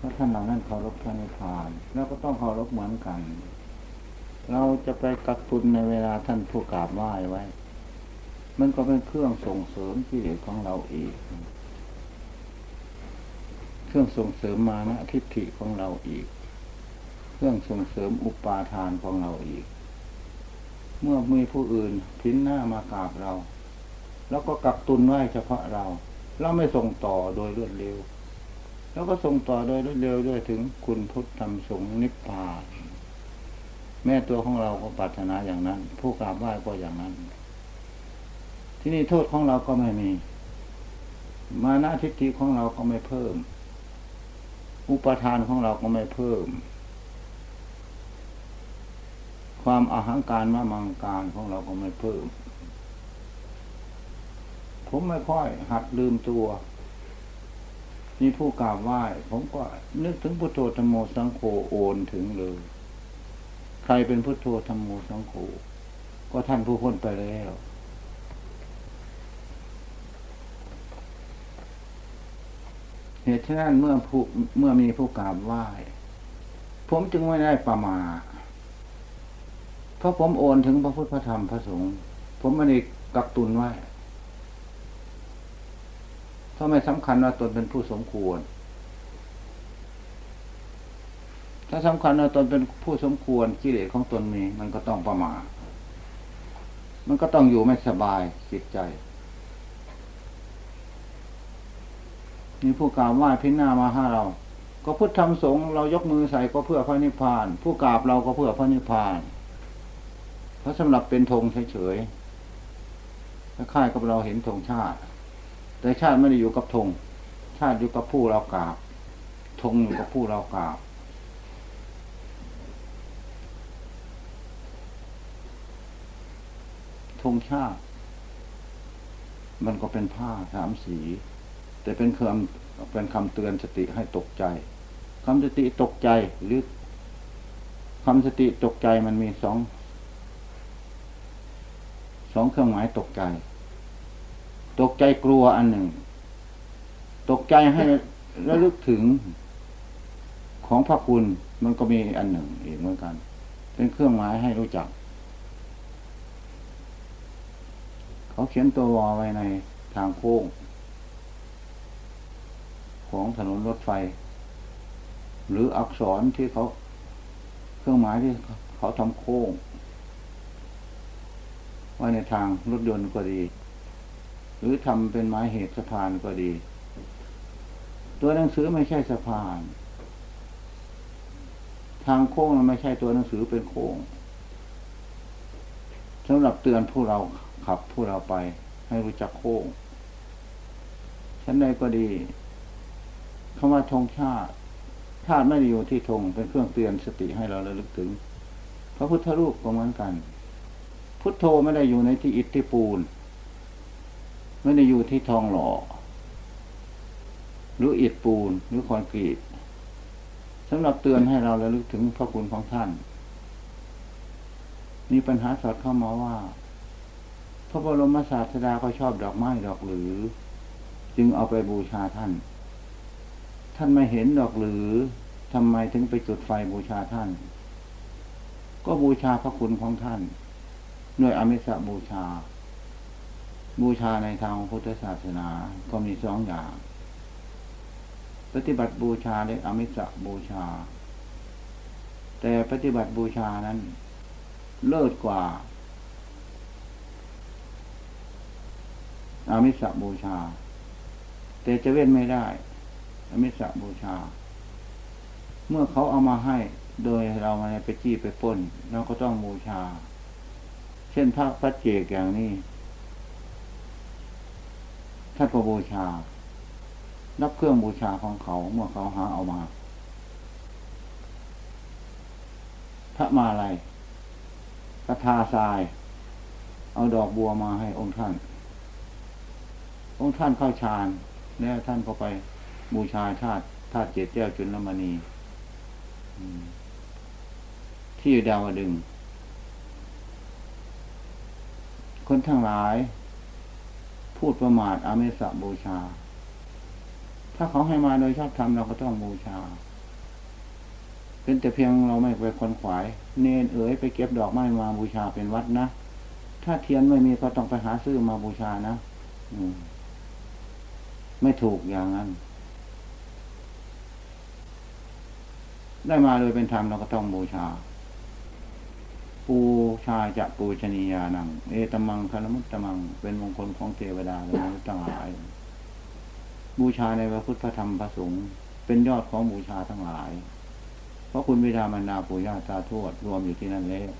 เพราะท่านเหล่านั้นเคารพพระนิพพาน แล้วก็ต้องเคารพเหมือนกัน เราจะไปกักตุนในเวลาท่านผู้กราบไหว้ไว้ มันก็เป็นเครื่องส่งเสริมกิเลสของเราอีก เครื่องส่งเสริมมานะทิฏฐิของเราอีก เครื่องส่งเสริมอุปาทานของเราอีก เมื่อมีผู้อื่นพินหน้ามากราบเรา แล้วก็กักตุนไหว้เฉพาะเรา เราไม่ส่งต่อโดยรวดเร็ว แล้วก็ส่งต่อโดยรวดเร็วด้วยถึงคุณพุทธธรรมสงฆ์นิพพานแม่ตัวของเราก็ปรารถนาอย่างนั้น ผู้กราบไหว้ก็อย่างนั้น ที่นี่โทษของเราก็ไม่มี มานะทิฏฐิของเราก็ไม่เพิ่ม อุปทานของเราก็ไม่เพิ่ม ความอาหังการมามังการของเราก็ไม่เพิ่ม ผมไม่ค่อยหัดลืมตัว นี่ผู้กราบไหว้ ผมก็นึกถึงพุทโธธรรมโมสังโฆโอนถึงเลย ใครเป็นพุทโธธรรมโมสังโฆก็ท่านผู้พ้นไปแล้ว เหตุฉะนั้นเมื่อผู้เมื่อมีผู้กราบไหว้ ผมจึงไม่ได้ประมาทเพราะผมโอนถึงพระพุทธพระธรรมพระสงฆ์ผมไม่ได้กักตุนไว้ เพราะไม่สำคัญว่าตนเป็นผู้สมควร ถ้าสำคัญว่าตนเป็นผู้สมควรกิเลสของตนมีมันก็ต้องประมาทมันก็ต้องอยู่ไม่สบายจิตใจมีผู้กราบไหว้พิณามาห้าเรา ก็พุทธธรรมสงฆ์เรายกมือใส่ก็เพื่อพระนิพพาน ผู้กราบเราก็เพื่อพระนิพพานเพราะสำหรับเป็นธงเฉยๆค่ายกับเราเห็นธงชาติ แต่ชาติไม่ได้อยู่กับธงชาติอยู่กับผู้เรากราบธงอยู่กับผู้เรากราบธงชาติ มันก็เป็นผ้าสามสี แต่เป็นคำเป็นคำเตือนสติให้ตกใจคำสติตกใจหรือคำสติตกใจมันมีสองสองเครื่องหมายตกใจ ตกใจกลัวอันหนึ่ง ตกใจให้ระลึกถึงของพระคุณมันก็มีอันหนึ่งอีกเหมือนกัน เป็นเครื่องหมายให้รู้จัก เขาเขียนตัววอไว้ในทางโค้ง ของถนนรถไฟ หรืออักษรที่เขาเครื่องหมายที่เขาทำโค้ง ไว้ในทางรถยนต์ก็ดี หรือทำเป็นไม้เหตุสะพานก็ดี ตัวหนังสือไม่ใช่สะพาน ทางโค้งมันไม่ใช่ตัวหนังสือเป็นโค้งสำหรับเตือนผู้เราขับผู้เราไป ให้รู้จักโค้งชั้นใดก็ดีคำว่าธงชาติชาติไม่ได้อยู่ที่ธงเป็นเครื่องเตือนสติให้เราระลึกถึง พระพุทธรูปก็เหมือนกัน พุทโธไม่ได้อยู่ในที่อิฐที่ปูน ไม่ได้อยู่ที่ทองหล่อ หรืออิฐปูนหรือคอนกรีตสำหรับเตือนให้เราระลึกถึงพระคุณของท่าน มีปัญหาสอดเข้ามาว่า พระบรมศาสดาก็ชอบดอกไม้ดอกหรือ จึงเอาไปบูชาท่าน ท่านไม่เห็นดอกหรือทำไมถึงไปจุดไฟบูชาท่าน ก็บูชาพระคุณของท่าน ด้วยอมิสบูชา บูชาในทางพุทธศาสนาก็มีสองอย่าง ปฏิบัติบูชาและอมิสบูชา แต่ปฏิบัติบูชานั้น เลิศกว่าอามิสบูชา แต่จะเว้นไม่ได้อามิสบูชา เมื่อเขาเอามาให้โดยเรามาไปจี้ไปป้น เราก็ต้องบูชา เช่นพระพระเจกอย่างนี้ ท่านก็บูชา รับเครื่องบูชาของเขาเมื่อเขาหาเอามา พระมาลัยกระทาทราย เอาดอกบัวมาให้องค์ท่าน องค์ท่านเข้าฌานแล้วท่านก็ไปบูชาธาตุธาตุเจ็ดแก้วจุลมณีที่ดาวดึง คนทั้งหลาย พูดประมาทอาเมสะบูชา ถ้าเขาให้มาโดยชอบธรรมเราก็ต้องบูชา เป็นแต่เพียงเราไม่ไปคนขวาย เนนเอ๋ยไปเก็บดอกไม้มาบูชาเป็นวัดนะ ถ้าเทียนไม่มีก็ต้องไปหาซื้อมาบูชานะ อืม ไม่ถูกอย่างนั้น ได้มาโดยเป็นธรรมเราก็ต้องบูชา ปูชาจะปูชนียานัง เอตมังคารมุตตมัง เป็นมงคลของเทวดาและมนุษย์ทั้งหลาย บูชาในพระพุทธธรรมพระสงฆ์เป็นยอดของบูชาทั้งหลาย เพราะคุณบิดามารดาปู่ย่าตาทวดรวมอยู่ที่นั่นแล้ว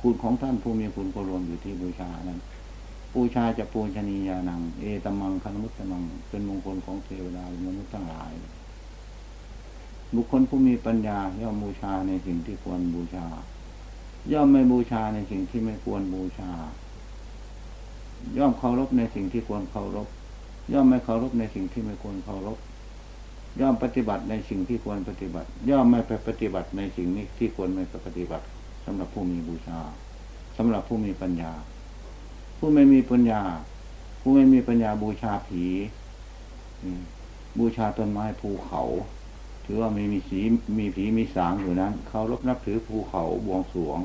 คุณของท่านผู้มีคุณก็รวมอยู่ที่บูชานั้นบูชาจะปูชนียานัง เอตมังคารมุตตมัง เป็นมงคลของเทวดาและมนุษย์ทั้งหลายบุคคลผู้มีปัญญาย่อมบูชาในสิ่งที่ควรบูชา ย่อมไม่บูชาในสิ่งที่ไม่ควรบูชา ย่อมเคารพในสิ่งที่ควรเคารพ ย่อมไม่เคารพในสิ่งที่ไม่ควรเคารพ ย่อมปฏิบัติในสิ่งที่ควรปฏิบัติ ย่อมไม่ไปปฏิบัติในสิ่งนี้ที่ควรไม่ปฏิบัติสำหรับผู้มีบูชาสำหรับผู้มีปัญญา ผู้ไม่มีปัญญา ผู้ไม่มีปัญญาบูชาผีบูชาต้นไม้ภูเขา ถือว่ามีมีสีมีผีมีสางอยู่นั้นเขารบนับถือภูเขาบวงสรวง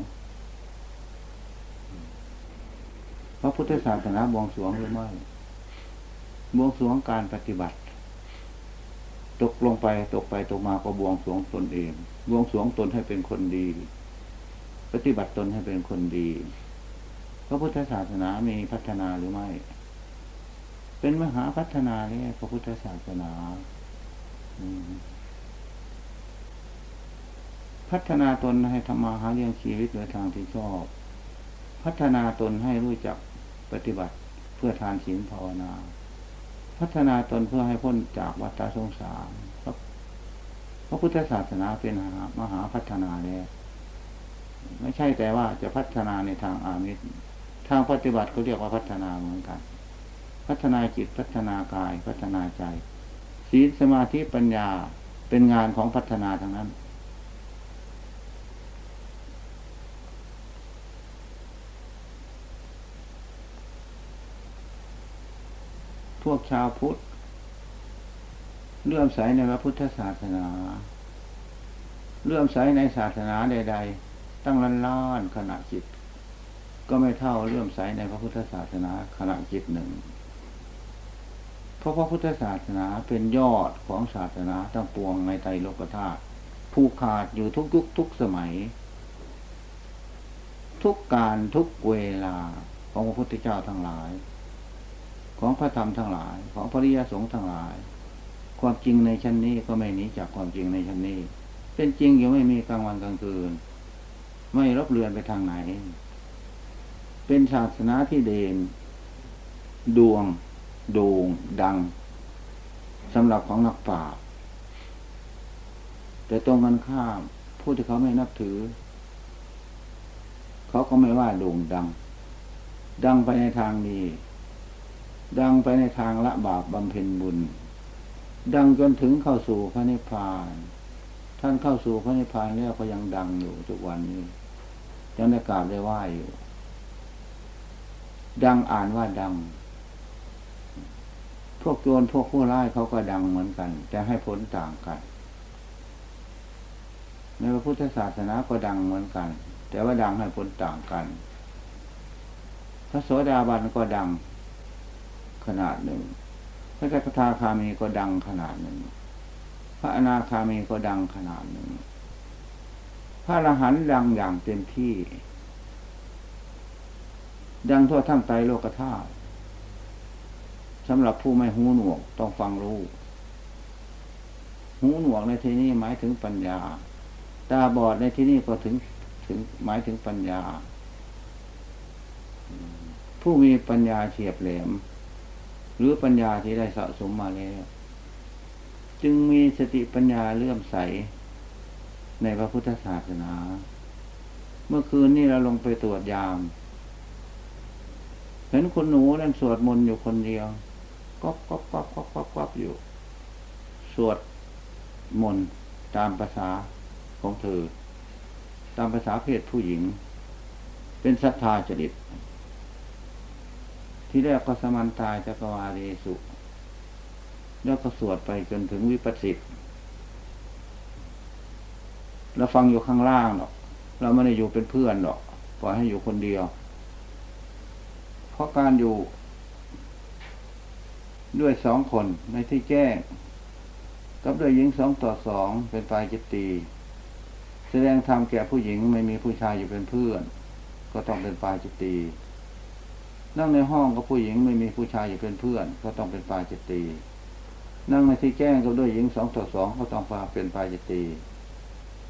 พระพุทธศาสนาบวงสรวงหรือไม่บวงสรวงการปฏิบัติ ตกลงไปตกไปตกมาก็บวงสรวงตนเองบวงสรวงตนให้เป็นคนดี ปฏิบัติตนให้เป็นคนดี พระพุทธศาสนามีพัฒนาหรือไม่ เป็นมหาพัฒนาเนี่ยพระพุทธศาสนา อืม พัฒนาตนให้ทำมาหาเลี้ยงชีวิตโดยทางที่ชอบ พัฒนาตนให้รู้จักปฏิบัติเพื่อทานศีลภาวนา พัฒนาตนเพื่อให้พ้นจากวัฏสงสารพระพุทธศาสนาเป็นมหาพัฒนาแล้วไม่ใช่แต่ว่าจะพัฒนาในทางอามิตรทางปฏิบัติเขาเรียกว่าพัฒนาเหมือนกัน พัฒนาจิตพัฒนากายพัฒนาใจศีลสมาธิปัญญาเป็นงานของพัฒนาทั้งนั้น พวกชาวพุทธเลื่อมใสในพระพุทธศาสนา เลื่อมใสในศาสนาใด ๆ ตั้งล้านล้านขณะจิต ก็ไม่เท่าเลื่อมใสในพระพุทธศาสนาขณะจิตหนึ่ง เพราะพระพุทธศาสนาเป็นยอดของศาสนาตั้งปวงในใจโลกธาตุผู้ขาดอยู่ทุกยุคทุกสมัย ทุกการทุกเวลาของพระพุทธเจ้าทั้งหลาย ของพระธรรมทั้งหลาย ของพระริยสงฆ์ทั้งหลาย ความจริงในชั้นนี้ก็ไม่หนีจากความจริงในชั้นนี้ เป็นจริงอยู่ไม่มีกลางวันกลางคืน ไม่รบเรือนไปทางไหน เป็นศาสนาที่เด่นดวง โด่งดังสำหรับของนักป่าชญ์แต่ตรงกันข้ามผู้ที่เขาไม่นับถือ เขาก็ไม่ว่าโด่งดัง ดังไปในทางนี้ ดังไปในทางละบาปบำเพ็ญบุญ ดังจนถึงเข้าสู่พระนิพพาน ท่านเข้าสู่พระนิพพานแล้วก็ยังดังอยู่ทุกวันนี้ยังได้กราบได้ไหว้อยู่ ดังอ่านว่าดัง พวกโจรพวกผู้ร้ายเขาก็ดังเหมือนกัน แต่ให้ผลต่างกัน ในพระพุทธศาสนาก็ดังเหมือนกัน แต่ว่าดังให้ผลต่างกัน พระโสดาบันก็ดัง ขนาดหนึ่ง พระจักทาคามีก็ดังขนาดหนึ่ง พระอนาคามีก็ดังขนาดหนึ่ง พระอรหันต์ดังอย่างเต็มที่ ดังทั่วทั้งไตโลกธาตุสำหรับผู้ไม่หูหนวกต้องฟังรู้ หูหนวกในที่นี้หมายถึงปัญญา ตาบอดในที่นี้ก็ถึงถึงหมายถึงปัญญา ผู้มีปัญญาเฉียบแหลม หรือปัญญาที่ได้สะสมมาแล้ว จึงมีสติปัญญาเลื่อมใส ในพระพุทธศาสนา เมื่อคืนนี้เราลงไปตรวจยาม เห็นคนหนูนั่นสวดมนต์อยู่คนเดียวก๊อบก๊อบก๊อบก๊อบก๊อบก๊อบอยู่ สวดมนต์ตามภาษาของเธอ ตามภาษาเพศผู้หญิง เป็นศรัทธาจริต ที่แรกก็สมันตายจักวาเรสุ แล้วก็สวดไปจนถึงวิปัสสิตเราฟังอยู่ข้างล่างหรอก เราไม่ได้อยู่เป็นเพื่อนหรอกปล่อยให้อยู่คนเดียว เพราะการอยู่ ด้วยสองคนในที่แจ้งกับด้วยหญิงสองต่อสองเป็นฝ่ายจิตตีแสดงธรรมแก่ผู้หญิงไม่มีผู้ชายอยู่เป็นเพื่อน ก็ต้องเป็นฝ่ายจิตตี นั่งในห้องกับผู้หญิงไม่มีผู้ชายอยู่เป็นเพื่อน ก็ต้องเป็นฝ่ายจิตตีนั่งในที่แจ้งกับด้วยหญิงสองต่อสองก็ต้องเป็นฝ่ายจิตตี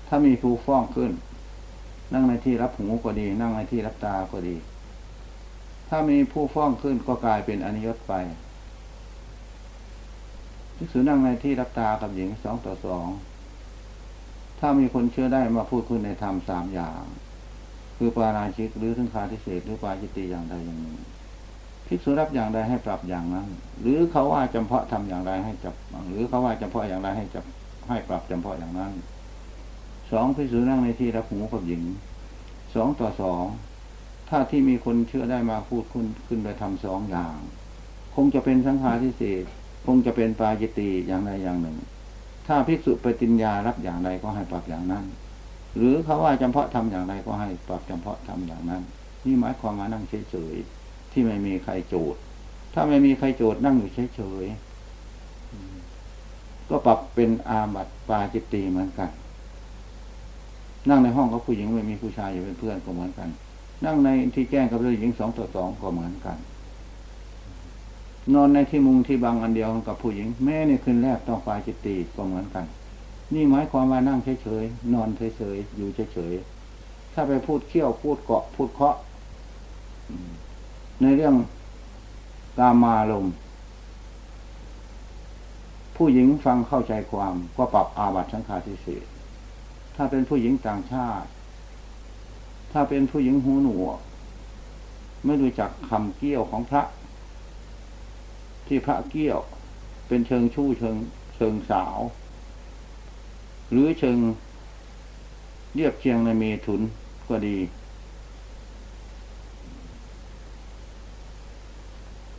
ถ้ามีผู้ฟ้องขึ้น นั่งในที่รับหูก็ดี นั่งในที่รับตาก็ดี ถ้ามีผู้ฟ้องขึ้นก็กลายเป็นอนิยตไปที่สุนั่งในที่รับตากับหญิงสองต่อสองถ้ามีคนเชื่อได้มาพูดขึ้นในธรรมสามอย่าง คือปาราชิกหรือถึงคาทิเศษหรือปาจิตติอย่างใดอย่างหนึ่ง ภิกษุรับอย่างใดให้ปรับอย่างนั้น หรือเขาว่าจำเพาะทำอย่างไรให้จับ หรือเขาว่าจำเพาะอย่างไรให้จับให้ปรับจำเพาะอย่างนั้นสองภิกษุนั่งในที่รับหูกับหญิงสองต่อสองถ้าที่มีคนเชื่อได้มาพูดขึ้นขึ้นไปทำสองอย่าง คงจะเป็นสังฆาทิเศษคงจะเป็นปาจิตติอย่างใดอย่างหนึ่ง ถ้าภิกษุปฏิญญารับอย่างใดก็ให้ปรับอย่างนั้น หรือเขาว่าจำเพาะทำอย่างไรก็ให้ปรับจำเพาะทำอย่างนั้น นี่หมายความมานั่งเฉยๆ ที่ไม่มีใครโจทย์ ถ้าไม่มีใครโจทย์นั่งอยู่เฉยๆก็ปรับเป็นอาบัติปาจิตตีเหมือนกัน นั่งในห้องกับผู้หญิงไม่มีผู้ชายอยู่เป็นเพื่อนก็เหมือนกัน นั่งในที่แจ้งกับผู้หญิงสองต่อสองก็เหมือนกัน นอนในที่มุงที่บางอันเดียวกับผู้หญิง แม่ในคืนแรกต้องฝ่าจิตตีก็เหมือนกัน นี่หมายความว่านั่งเฉยๆนอนเฉยๆอยู่เฉยๆถ้าไปพูดเขี้ยวพูดเกาะพูดเคาะ ในเรื่องกามาลมผู้หญิงฟังเข้าใจความก็ปรับอาบัติสังฆาทิเศษถ้าเป็นผู้หญิงต่างชาติ ถ้าเป็นผู้หญิงหูหนวกไม่รู้จักคำเกี้ยวของพระ ที่พระเกี้ยว เป็นเชิงชู้เชิงเชิงสาว หรือเชิงเรียบเชียงในเมถุนก็ดี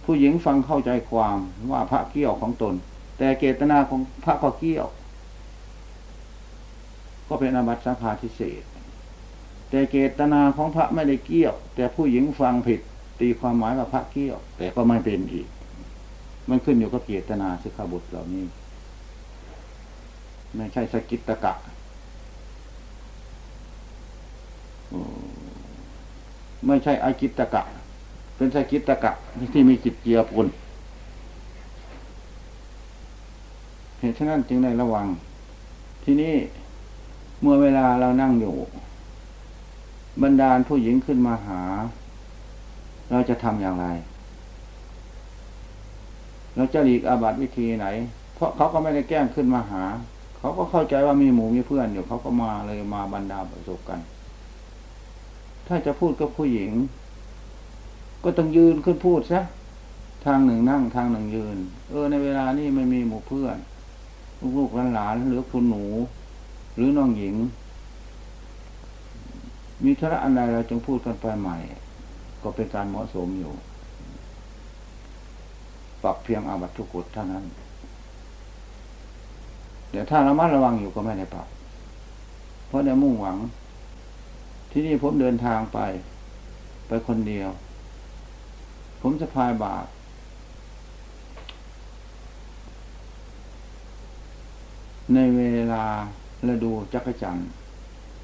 ผู้หญิงฟังเข้าใจความว่าพระเกี้ยวของตน แต่เกตนาของพระก็เกี้ยว ก็เป็นอบัตสังฆาทิเศษแต่เกตนาของพระไม่ได้เกี้ยว แต่ผู้หญิงฟังผิด ตีความหมายว่าพระเกี้ยว แต่ก็ไม่เป็นอีก มันขึ้นอยู่กับเจตนาสิขาบทเหล่านี้ ไม่ใช่สกิตตะกะไม่ใช่อากิตตะกะ เป็นสกิตตะกะที่มีจิตเจียปนเหตุฉะนั้นจึงได้ระวัง ที่นี่เมื่อเวลาเรานั่งอยู่ บรรดาลผู้หญิงขึ้นมาหา เราจะทำอย่างไร เราจะหลีกอาบัติวิธีไหน เพราะเขาก็ไม่ได้แกล้งขึ้นมาหา เขาก็เข้าใจว่ามีหมูมีเพื่อนอยู่เขาก็มาเลยมาบรรดาประสบกัน ถ้าจะพูดกับผู้หญิง ก็ต้องยืนขึ้นพูดซะทางหนึ่งนั่งทางหนึ่งยืน เออในเวลานี้ไม่มีหมู่เพื่อน ลูกหลานหรือคุณหนู หรือน้องหญิง มีธุระอันใดเราจึงพูดกันไปใหม่ ก็เป็นการเหมาะสมอยู่ปรับเพียงอาบัตทุกุฎเท่านั้น เดี๋ยวถ้าระมัดระวังอยู่ก็ไม่ได้ปรับ เพราะเดี๋ยวมุ่งหวัง ที่นี่ผมเดินทางไป ไปคนเดียว ผมจะพายบาท ในเวลาฤดูจักรจันทร์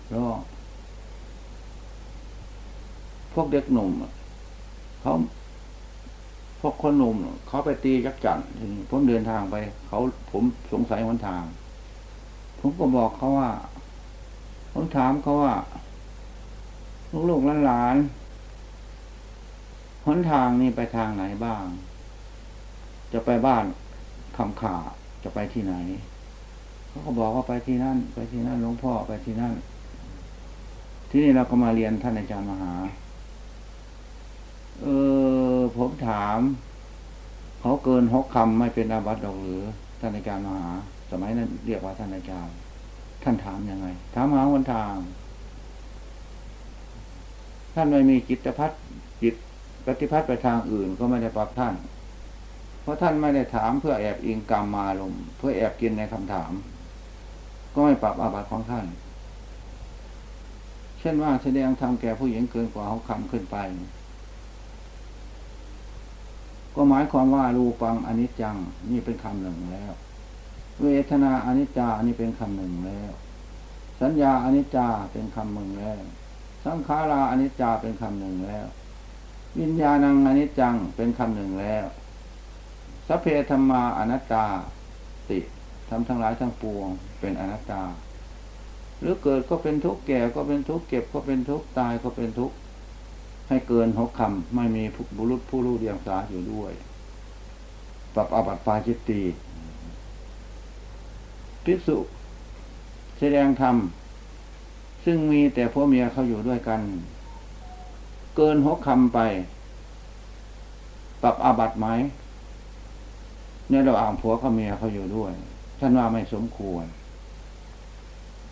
แล้วพวกเด็กหนุ่มเขาพวกคนหนุ่มเขาไปตีจักจั่นผมเดินทางไป เขาผมสงสัยวันทาง ผมก็บอกเขาว่า ผมถามเขาว่า ลูกหลาน หนทางนี่ไปทางไหนบ้าง จะไปบ้านคำขาจะไปที่ไหนเขาก็บอกว่าไปที่นั่น ไปที่นั่นหลวงพ่อไปที่นั่น ที่นี่เราก็มาเรียนท่านอาจารย์มหา เออผมถามเขาเกินหกคำไม่เป็นอาบัติดอกหรือท่านอาจารย์มหา สมัยนั้นเรียกว่าท่านอาจารย์ ท่านถามยังไง ถามหาวันทาง ท่านไม่มีจิตพัฒ ปฏิพัฒไปทางอื่นก็ไม่ได้ปรับท่าน เพราะท่านไม่ได้ถามเพื่อแอบอิงกรรมมาลมเพื่อแอบกินในคำถาม ก็ไม่ปรับอาบัติของท่าน เช่นว่าแสดงธรรมแก่ผู้หญิงเกินกว่าเขาคำขึ้นไป ก็หมายความว่ารูปังอนิจจังนี่เป็นคำหนึ่งแล้ว เวทนาอนิจจานี่เป็นคำหนึ่งแล้ว สัญญาอนิจจาเป็นคำหนึ่งแล้ว สังขาราอนิจจาเป็นคำหนึ่งแล้ว วิญญาณังอนิจจังเป็นคำหนึ่งแล้วสัพเพธรรมาอนัตตาติทำทั้งหลายทั้งปวง เป็นอนัตตา หรือเกิดก็เป็นทุกข์แก่ก็เป็นทุกข์เก็บก็เป็นทุกข์ตายก็เป็นทุกข์ให้เกินหกคำไม่มีบุรุษผู้รู้เดียงสาอยู่ด้วยปรับอบัติปาจิตตีภิกษุ แสดงธรรมซึ่งมีแต่พ่อเมียเขาอยู่ด้วยกัน เกินหกคำไป ปรับอาบัติไหมในระหว่างผัวกับเมียเขาอยู่ด้วยท่านว่าไม่สมควร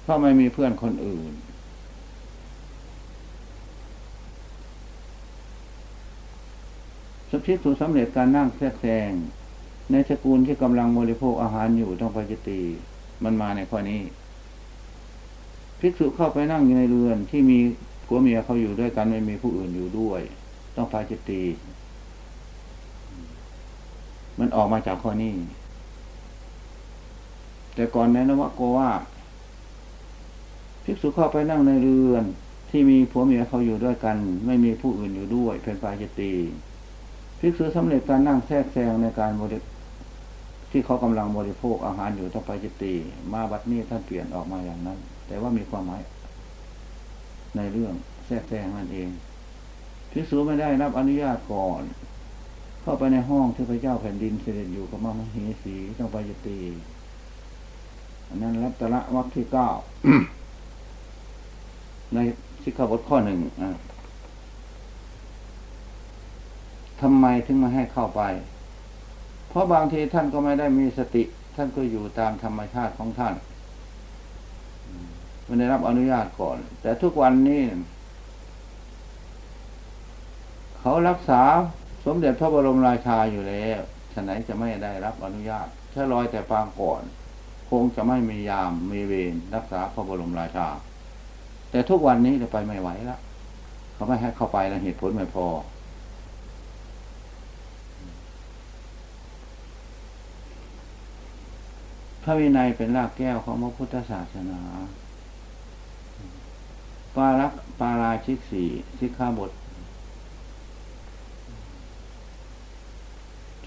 เพราะไม่มีเพื่อนคนอื่น สักพิสูสำเร็จการนั่งแทรกแซงในสกุลที่กำลังบริโภคอาหารอยู่ต้องปจิตีมันมาในข้อนี้ ภิกษุเข้าไปนั่งอยู่ในเรือนที่มี ผัวเมียเขาอยู่ด้วยกันไม่มีผู้อื่นอยู่ด้วย ต้องพาจิตตีมันออกมาจากข้อนี้ แต่ก่อนในนวโกว่าภิกษุเข้าไปนั่งในเรือน ที่มีผัวเมียเขาอยู่ด้วยกัน ไม่มีผู้อื่นอยู่ด้วย เป็นปาจิตตีภิกษุสำเร็จการนั่งแทรกแซงในการบริที่เขากำลังบริโภคอาหารอยู่ต้องไปจิตีมาบัดนี้ท่านเปลี่ยนออกมาอย่างนั้น แต่ว่ามีความหมาย ในเรื่องแทรกแซงนั่นเองภิกษุไม่ได้รับอนุญาตก่อน เข้าไปในห้องที่พระเจ้าแผ่นดินเสด็จอยู่กับมามเหสีต้องไปจิตีอันนั้นรัตละวัคที่เก้าในสิกขาบทข้อหนึ่งทำไมถึงมาให้เข้าไป เพราะบางทีท่านก็ไม่ได้มีสติ ท่านก็อยู่ตามธรรมชาติของท่าน ไม่ได้รับอนุญาตก่อน แต่ทุกวันนี้ เขารักษาสมเด็จพระบรมราชาอยู่แล้วฉะนั้นจะไม่ได้รับอนุญาตถ้าลอยแต่ปางก่อน คงจะไม่มียามมีเวรรักษาพระบรมราชา แต่ทุกวันนี้จะไปไม่ไหวแล้วเขาไม่ให้เข้าไปแล้วเหตุผลไม่พอพระวินัยเป็นรากแก้วของพระพุทธศาสนา ปารักปาราชิกสี่สิกขาบท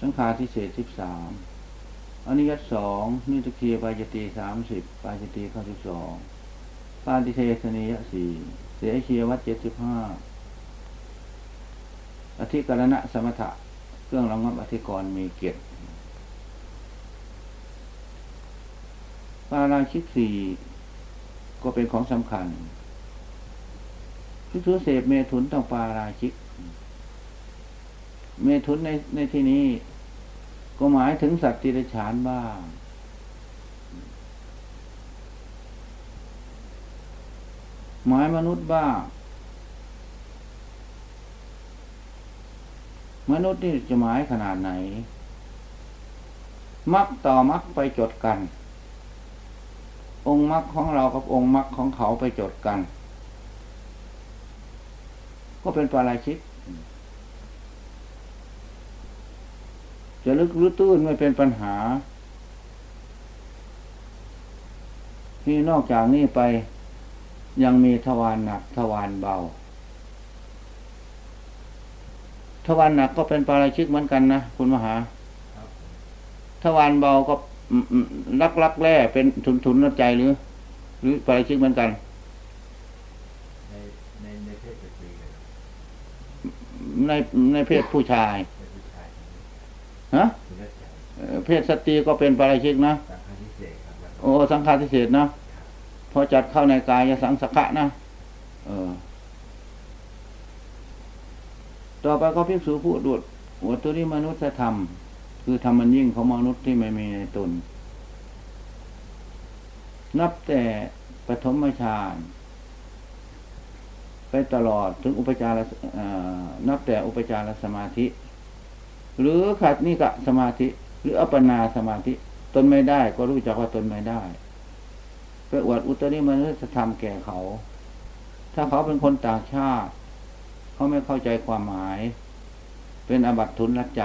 สังฆาทิเศษสิบสามอนิยัตสองนิตเคียปายตีสามสิบปายตีข้อสิบสองปาติเทสนียสี่เสียเคียวัดเจ็ดสิบห้าอธิกรณะสมถะ เครื่องรองรับอธิกรมีเกียรติปาราชิกสี่ก็เป็นของสำคัญ พิสุเสพเมถุนต้องปาราชิก เมถุนในในที่นี้ ก็หมายถึงสัตว์ติรฉานบ้าง หมายมนุษย์บ้าง มนุษย์นี่จะหมายขนาดไหน มักต่อมักไปจดกัน องค์มรรคของเรากับองค์มรรคของเขาไปจดกัน ก็เป็นปาราชิกจะลึกหรือตื้นไม่เป็นปัญหา ที่นอกจากนี้ไปยังมีทวารหนักทวารเบา ทวารหนักก็เป็นปาราชิกเหมือนกันนะคุณมหาทวารเบาก็ลักลักแร่เป็นทุนทุนน้ำใจหรือ หรือไปชิกเหมือนกันในในในเพศสตรีเลย ในในเพศผู้ชายเป็นผู้ชายฮะคุณรัชชัยเอ่อเพศสตรีก็เป็นปาราชิกนะสังฆาทิเศษครับแล้วก็โอ้สังฆาทิเศษนะพอจัดเข้าในกายสังสกะนะเออ ต่อไปก็พิสูจพูดดูดวัตถุนี้มนุษยธรรม คือธรรมมันยิ่งของมนุษย์ที่ไม่มีในตน นับแต่ปฐมฌาน ไปตลอดถึงอุปจารนับแต่อุปจารสมาธิ หรือขัดนิกะสมาธิ หรืออัปนาสมาธิ ตนไม่ได้ก็รู้จักว่าตนไม่ได้ไปอวดอุตริมนุษยธรรมแก่เขา ถ้าเขาเป็นคนต่างชาติ เขาไม่เข้าใจความหมาย เป็นอบัตทุนละใจ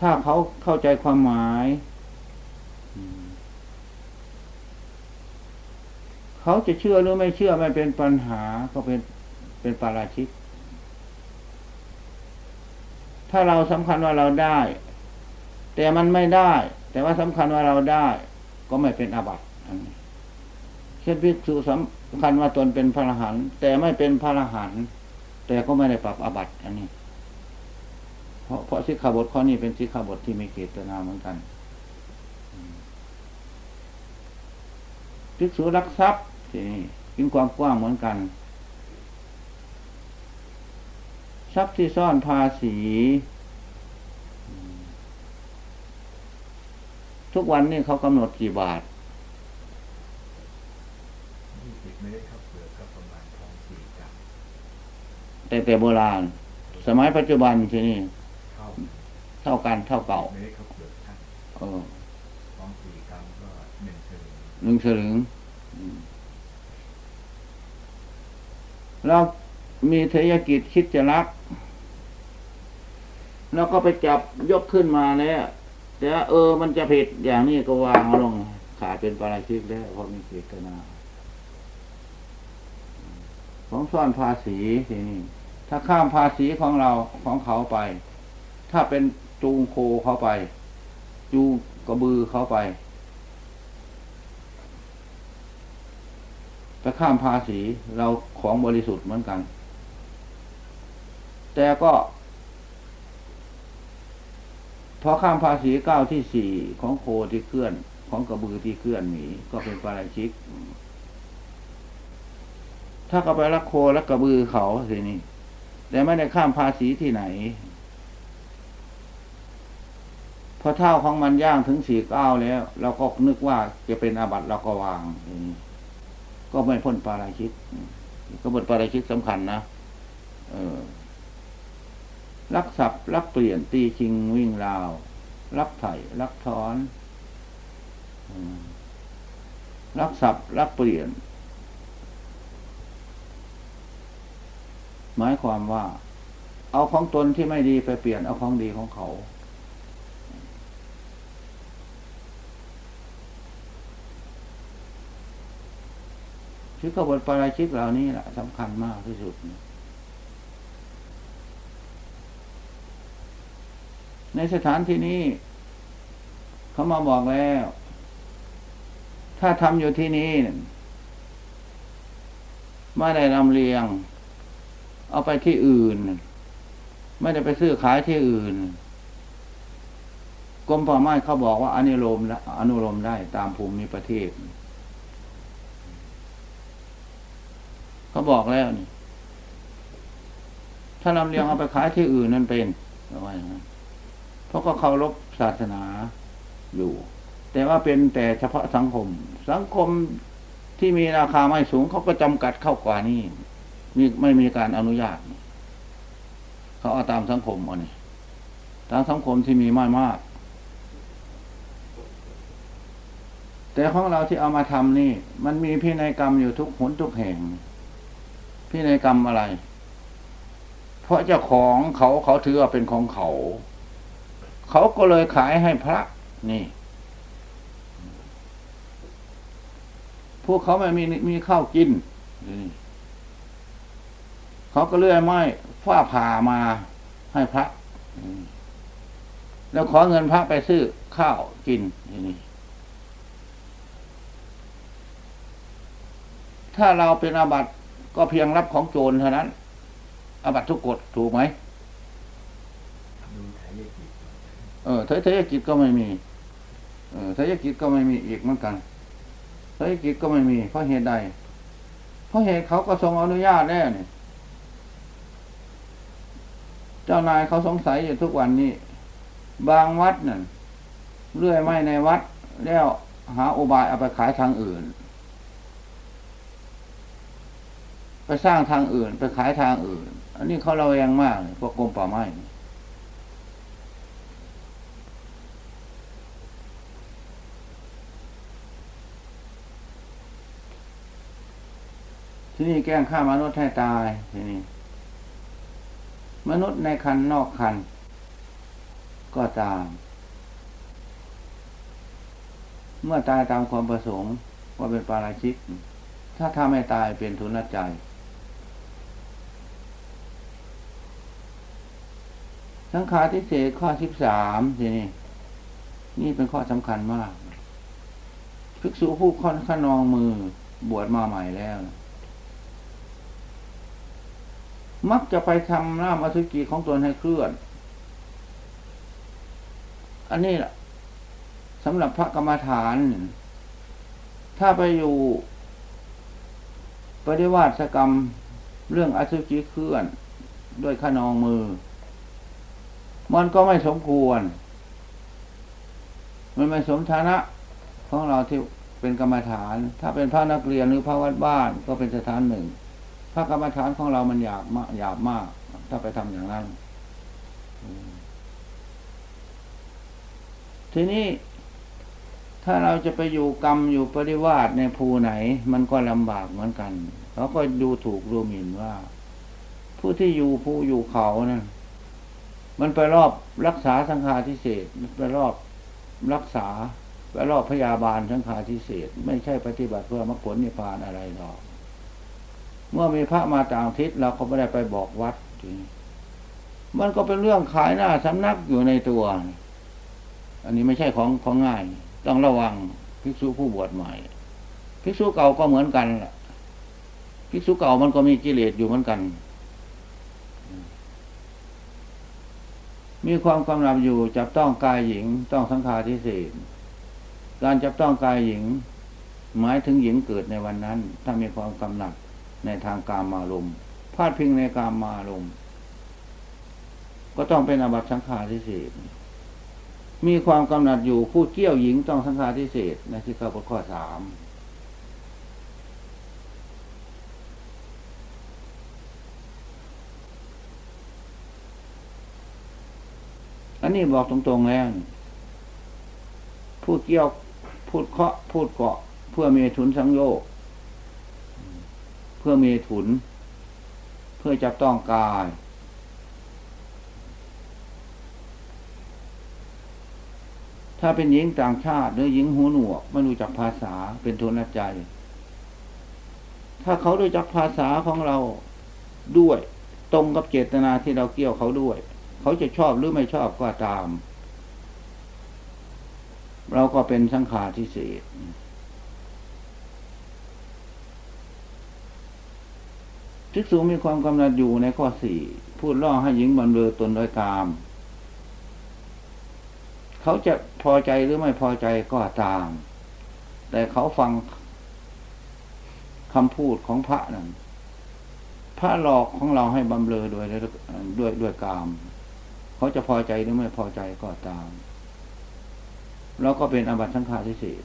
ถ้าเขาเข้าใจความหมายอืม เขาจะเชื่อหรือไม่เชื่อไม่เป็นปัญหาก็เป็นเป็นปาราชิก ถ้าเราสำคัญว่าเราได้ แต่มันไม่ได้ แต่ว่าสำคัญว่าเราได้ ก็ไม่เป็นอาบัติเช่นภิกษุสำคัญว่าตนเป็นพระอรหันต์แต่ไม่เป็นพระอรหันต์แต่ก็ไม่ได้ปรับอาบัติอันนี้ เพราะเพราะสิกขาบทข้อนี้เป็นสิกขาบทที่มีเกตนาเหมือนกันภิกษุรักทรัพย์ ที่นี่กินความกว้างเหมือนกัน ทรัพย์ที่ซ่อนภาษี ทุกวันนี้เขากำหนดกี่บาทยี่สิบเมล็ดข้าวเปลือกก็ประมาณทองสี่กรัมแต่แต่โบราณ สมัยปัจจุบันที่นี่เท่าเท่ากันเท่าเก่าเมล็ดข้าวเปลือกท่านเออทองสี่กรัมก็หนึ่งสลึง หนึ่งสลึงอืมแล้วมีเทยกิจคิดจะรักแล้วก็ไปจับยกขึ้นมาแล้วแต่เออมันจะผิดอย่างนี้ก็วางลง ขาดเป็นปาราชิกแล้วเพราะมีเจตนาของซ่อนภาษีทีนี้ถ้าข้ามภาษีของเราของเขาไป ถ้าเป็นจูงโคเขาไป จูงกระบือเขาไป ไปข้ามภาษีเราของบริสุทธิ์เหมือนกัน แต่ก็พอข้ามภาษีเก้าที่สี่ของโคที่เคลื่อน ของกระบือที่เคลื่อนหนีก็เป็นปาราชิก ถ้าก็ไปรักโคและกระบือเขาสินี่แต่ไม่ได้ข้ามภาษีที่ไหนพอเท่าของมันย่างถึงสี่เก้าแล้ว เราก็นึกว่าจะเป็นอาบัติเราก็วางนี้ ก็ไม่พ้นปาราชิกก็บทปาราชิกสำคัญนะเออลักทรัพย์ลักเปลี่ยนตีชิงวิ่งราวลักไถ่ลักถอนอลักทรัพย์ลักเปลี่ยน หมายความว่า เอาของตนที่ไม่ดีไปเปลี่ยนเอาของดีของเขา ชิกบทปาราชิกเหล่านี้แหละสำคัญมากที่สุด ในสถานที่นี้ เขามาบอกแล้ว ถ้าทำอยู่ที่นี้ไม่ได้ลำเลียง เอาไปที่อื่น ไม่ได้ไปซื้อขายที่อื่นกรมป่าไม้เขาบอกว่าอนุโลมอนุโลมได้ตามภูมิประเทศ เขาบอกแล้วนี่ ถ้าลำเลียงเอาไปขายที่อื่นนั่นเป็นว่าอางนั้นเพราะก็เคารพศาสนาอยู่ แต่ว่าเป็นแต่เฉพาะสังคม สังคมที่มีราคาไม่สูงเขาก็จำกัดเข้ากว่านี้มีไม่มีการอนุญาต เขาเอาตามสังคมเอานี่ตามสังคมที่มีไม่มาก แต่ของเราที่เอามาทำนี่ มันมีพินัยกรรมอยู่ทุกหนทุกแห่ง พินัยกรรมอะไร เพราะเจ้าของเขาเขาถือว่าเป็นของเขา เขาก็เลยขายให้พระนี่ พวกเขาไม่มีมีข้าวกินเขาก็เลื่อยไม้ฟ้าผ่ามาให้พระแล้วขอเงินพระไปซื้อข้าวกินนี่ถ้าเราเป็นอาบัติ ก็เพียงรับของโจรเท่านั้นอาบัติทุกกฎถูกไหมดูไทยกิจเออเทยกิจก็ไม่มี เออเทยกิจก็ไม่มีอีกเหมือนกันเทยกิจก็ไม่มี เพราะเหตุใด เพราะเหตุเขาก็ทรงอนุญาตแน่เนี่ยเจ้านายเขาสงสัยอยู่ทุกวันนี้บางวัดนั่นเลื่อยไม้ในวัด แล้วหาอุบายเอาไปขายทางอื่น ไปสร้างทางอื่น ไปขายทางอื่น อันนี้เขาเราแรงมากเลยพวกกรมป่าไม้ที่นี่แกล้งฆ่ามนุษย์ให้ตายที่นี้มนุษย์ในคันนอกคัน ก็ตาม เมื่อตายตามความประสงค์ว่าเป็นปาราชิก ถ้าทำให้ตายเป็นทุนใจ สังขารทิเศษข้อสิบสามทีนี้นี่เป็นข้อสำคัญมากภิกษุผู้ค่อนขนองมือบวชมาใหม่แล้ว มักจะไปทำน้ำอสุจิของตนให้เคลื่อน อันนี้แหละสำหรับพระกรรมฐาน ถ้าไปอยู่ปฏิวัติกรรมเรื่องอสุจิเคลื่อน ด้วยขนองมือ มันก็ไม่สมควร มันไม่สมฐานะของเราที่เป็นกรรมฐาน ถ้าเป็นพระนักเรียนหรือพระวัดบ้านก็เป็นสถานหนึ่ง พระกรรมฐานของเรามันหยาบมากหยาบมาก ถ้าไปทำอย่างนั้น ทีนี้ถ้าเราจะไปอยู่กรรมอยู่ปริวาสในภูไหน มันก็ลำบากเหมือนกันเขาก็ดูถูกดูหมิ่นว่า ผู้ที่อยู่ภูอยู่เขานั่น มันไปรอบรักษาสังฆาทิเศษมันไปรอบรักษาไปรอบพยาบาลสังฆาทิเศษไม่ใช่ปฏิบัติเพื่อมรรคผลนิพพานอะไรหรอกเมื่อมีพระมาต่างทิศเราก็ไม่ได้ไปบอกวัดทีมันก็เป็นเรื่องขายหน้าสำนักอยู่ในตัว อันนี้ไม่ใช่ของของง่าย ต้องระวังภิกษุผู้บวชใหม่ภิกษุเก่าก็เหมือนกันแหละภิกษุเก่ามันก็มีกิเลสอยู่เหมือนกัน มีความกำลังอยู่จับต้องกายหญิงต้องสังขาทิเศษการจับต้องกายหญิง หมายถึงหญิงเกิดในวันนั้น ถ้ามีความกำหนัดในทางการมาลมพาดพิงในการมาลมก็ต้องเป็นอบัตสังขาทิเศษมีความกำหนัดอยู่ผู้เกี่ยวหญิงต้องสังฆาทิเศษในที่ข้าบทข้อสาม นนี้บอกตรงๆแล้ว พูดเกี่ยว พูดเคาะ พูดเกาะ เพื่อเมถุนสังโยกเพื่อเมถุน เพื่อจับต้องกาย ถ้าเป็นหญิงต่างชาติหรือหญิงหูหนวกไม่รู้จักภาษาเป็นทุนใจ ถ้าเขารู้จักภาษาของเราด้วย ตรงกับเจตนาที่เราเกี่ยวเขาด้วย เขาจะชอบหรือไม่ชอบก็ตาม เราก็เป็นสังขารที่เศษทิกสูงมีความกำลังอยู่ในข้อสี่พูดล่อให้หญิงบรรเลอตนโดยตาม เขาจะพอใจหรือไม่พอใจก็ตาม แต่เขาฟังคำพูดของพระนั้นพระหลอกของเราให้บำเรอด้วยด้วยด้วยกาม เขาจะพอใจหรือไม่พอใจก็ตามเราก็เป็นอบัตสังฆาทิเศษ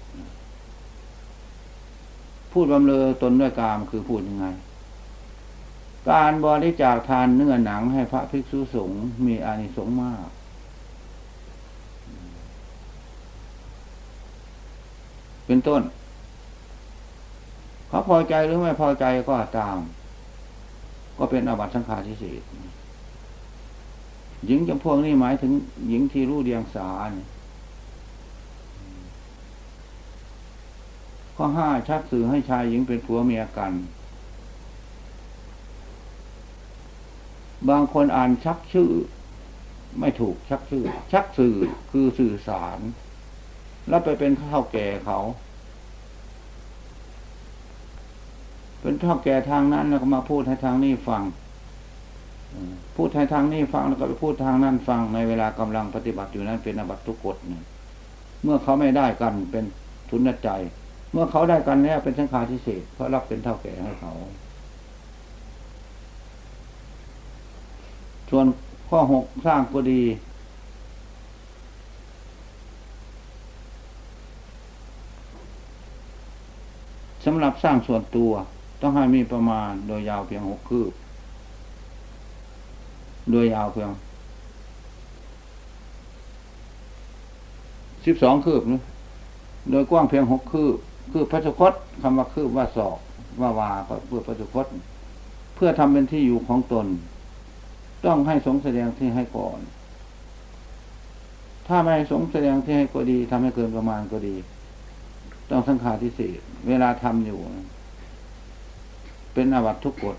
พูดบำเรอตนด้วยกามคือพูดยังไง การบริจาคทานเนื้อหนังให้พระภิกษุสงฆ์มีอานิสงส์มาก เป็นต้น เขาพอใจหรือไม่พอใจก็ตาม ก็เป็นอาบัติสังขาที่สี่ หญิงจำพวกนี้หมายถึง หญิงที่รู้เดียงสาข้อห้าชักสื่อให้ชายหญิงเป็นผัวเมียกัน บางคนอ่านชักชื่อ ไม่ถูกชักชื่อ ชักสื่อคือสื่อสาร แล้วไปเป็นข้าวแก่เขา เป็นข้าวแก่ทางนั้นแล้วก็มาพูดให้ทางนี้ฟัง พูดให้ทางนี้ฟังแล้วก็ไปพูดทางนั้นฟังในเวลากำลังปฏิบัติอยู่นั้นเป็นอบัตทุกกฎเนี่ยเมื่อเขาไม่ได้กันเป็นทุนใจ เมื่อเขาได้กันแล้วเป็นสังฆาทิเศษเพราะรับเป็นเท่าแก่ให้เขา ส่วนข้อหกสร้างก็ดี สำหรับสร้างส่วนตัว ต้องให้มีประมาณโดยยาวเพียงหกคืบ โดยยาวเพียงสิบสองคืบนะโดยกว้างเพียงหกคืบ คือพระสคตคำว่าคืบว่าศอกว่าวาก็พูดปัจจุบันเพื่อทำเป็นที่อยู่ของตน ต้องให้สงแสดงที่ให้ก่อน ถ้าไม่สงแสดงที่ให้ก็ดีทำให้เกินประมาณก็ดี ต้องสังขารที่สี่เวลาทำอยู่ เป็นอาบัตทุกกฎ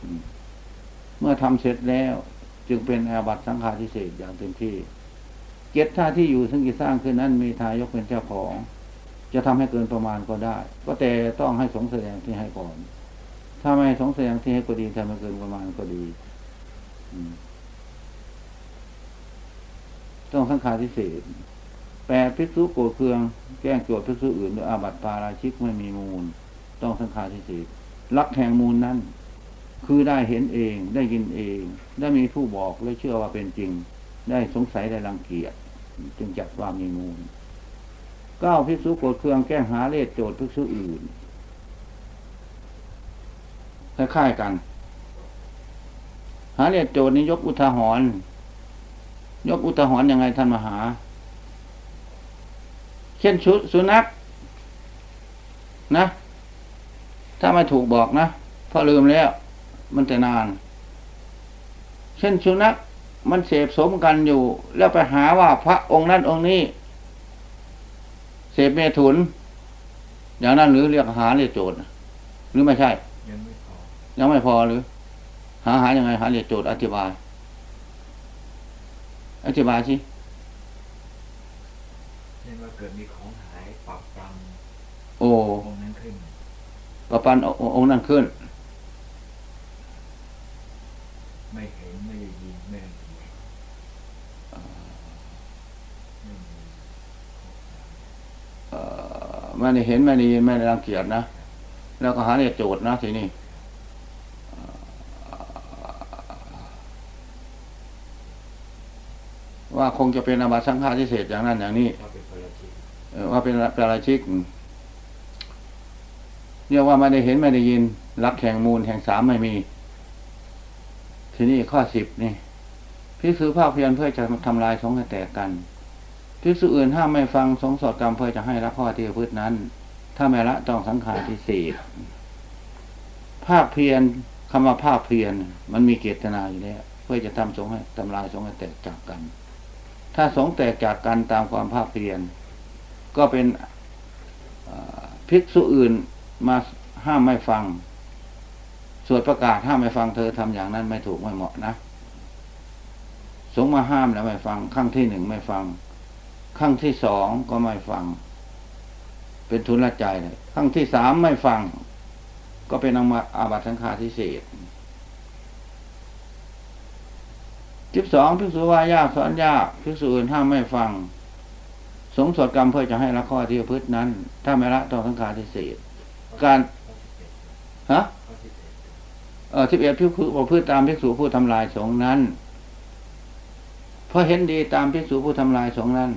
เมื่อทำเสร็จแล้ว จึงเป็นอาบัตสังขาที่สี่อย่างเต็มที่เกตท่าที่อยู่ซึ่งกิสร้างขึ้นนั้นมีทายกเป็นเจ้าของ จะทำให้เกินประมาณก็ได้ ก็แต่ต้องให้สงแสดงที่ให้ก่อน ถ้าไม่สงแสดงที่ให้ก็ดีทำให้เกินประมาณก็ดีต้องสังขาที่สี่แปดภิกษุโกรธเคืองแกล้งโจทย์ภิกษุอื่นด้วยอาบัติปาราชิกไม่มีมูล ต้องสังขาที่สี่ลักแห่งมูลนั้น คือได้เห็นเองได้ยินเอง ได้มีผู้บอกและเชื่อว่าเป็นจริง ได้สงสัยได้รังเกียจจึงจัดว่ามีมูลเก้าภิกษุโกรธเคืองแก้หาเลขโจทย์ภิกษุอื่นคล้ายๆกัน หาเลขโจทย์นี้ยกอุทาหรณ์ยกอุทาหรณ์ยังไงท่านมหา เช่นชุดสุนัขนะ ถ้าไม่ถูกบอกนะเพราะลืมแล้ว มันแต่นาน เช่นสุนัขมันเสพสมกันอยู่ แล้วไปหาว่าพระองค์นั้นองค์นี้ เสพเมถุน อย่างนั้นหรือเรียกหาเรียกโจทย์หรือไม่ใช่ ยังไม่พอยังไม่พอหรือ หาหายังไงหาเรียกโจทย์อธิบาย อธิบายสิเช่นว่าเกิดมีของหายปรับปรโอ้ำองค์นั้นขึ้นประปันองค์นั้นขึ้น ไม่เห็นไม่ได้ยินไม่ได้ยินไม่มี เอ่อ ไม่ได้เห็นไม่ได้ยินไม่ได้รังเกียจนะแล้วก็หาเรียโจทย์นะทีนี้เอ่อว่าคงจะเป็นอาบัติสังฆาทิเศษอย่างนั้นอย่างนี้ว่าเป็นปรชิกเอ่อว่าเป็นปารชิกเรียกว่าไม่ได้เห็นไม่ได้ยินรักแห่งมูลแห่งสามไม่มี ทีนี้ข้อสิบนี่พิสูจภาคเพียรเพื่อจะทำลายสงฆ์แตกกัน พิสูจอื่นห้ามไม่ฟังสงสอดกรรมเพื่อจะให้ละข้อที่พืชนั้น ถ้าไม่ละต้องสังขารที่สี่ภาคเพียรคำว่าภาคเพียรมันมีเจตนาอยู่แล้วเพื่อจะทำสงให้ทำลายสงให้แตกจากกัน ถ้าสงแตกจากกันตามความภาคเพียรก็เป็นภิกษุอื่นมาห้ามไม่ฟังสวดประกาศห้ามไม่ฟังเธอทำอย่างนั้นไม่ถูกไม่เหมาะนะ สงมาห้ามแล้วไม่ฟังขั้งที่หนึ่งไม่ฟัง ขั้งที่สองก็ไม่ฟัง เป็นทุนละใจเลยขั้งที่สามไม่ฟัง ก็เป็นอามาอาบัติสังฆาทิเศษสิบสองภิกษุว่ายากสอนยากภิกษุอื่นห้ามไม่ฟัง สงสวดกรรมเพื่อจะให้ละข้อที่พฤตินั้น ถ้าไม่ละต้องสังฆาทิเศษการฮะเออที่เอ็ดพิกษุประพฤติตามภิกษุผู้ทำลายสงนั้น เพราะเห็นดีตามภิกษุผู้ทำลายสงนั้น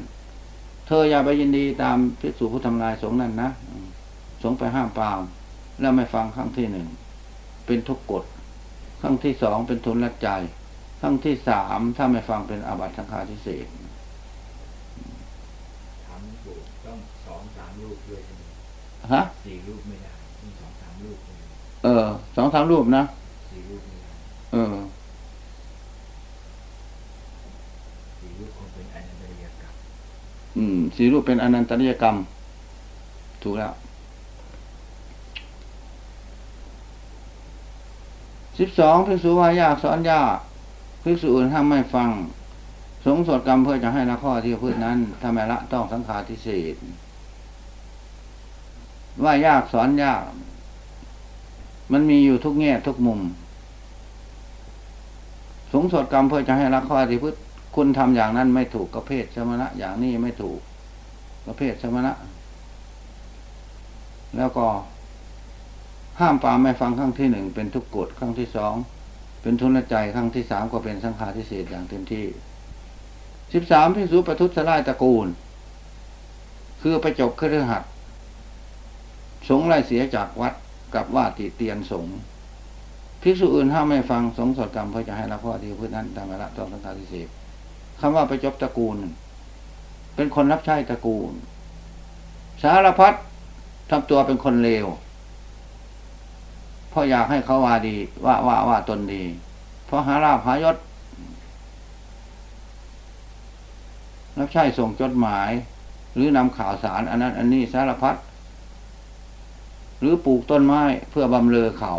เธออย่าไปยินดีตามภิกษุผู้ทำลายสงฆ์นั้นนะอืมสงฆ์ไปห้ามปรามแล้วไม่ฟังครั้งที่หนึ่งเป็นทุกกฎครั้งที่สองเป็นทุนละใจครั้งที่สามถ้าไม่ฟังเป็นอาบัติสังฆาทิเศษถามหลวงปู่ต้องสองสามรูปด้วยใช่ไหมฮะสี่รูปไม่ได้ต้องสองสามรูปเลยเออสองสามรูปนะสี่รูปไม่ได้เออ สี่รูปคงเป็นอนันตริยกรรม อืมสีรูปเป็นอนันตริยกรรม ถูกแล้วสิบสองภิกษุว่ายากสอนยากภิกษุอื่นห้ามไม่ฟัง สงสดกรรมเพื่อจะให้ละข้อที่พืชนั้นถ้าไมละต้องสังขารทิเศษว่ายากสอนยาก มันมีอยู่ทุกแง่ทุกมุม สงสดกรรมเพื่อจะให้ละข้อที่พืช คุณทำอย่างนั้นไม่ถูกก็เพศสมณะ อย่างนี้ไม่ถูกก็เพศสมณะ แล้วก็ ห้ามปามไม่ฟังครั้งที่หนึ่งเป็นทุกกฎครั้งที่สองเป็นทุนใจครั้งที่สามก็เป็นสังฆาทิเศษอย่างเต็มที่สิบสามพิสุประทุษร้ายตระกูล คือไปจบเครือหัดสงไล่เสียจากวัดกับว่าติเตียนสงภิกษุอื่นห้ามไม่ฟังสงสดกรรมเพื่อจะให้ละข้อที่พืชนั้นตามละต้องสังฆาทิเศษ คำว่าไปจบตระกูล เป็นคนรับใช้ตระกูล สารพัดทำตัวเป็นคนเลวเพราะอยากให้เขาว่าดี ว่าว่าว่าตนดี เพราะหาลาภหายศแล้วใช่ส่งจดหมาย หรือนำข่าวสาร อันนั้น อันนี้สารพัดหรือปลูกต้นไม้เพื่อบำเรอเขา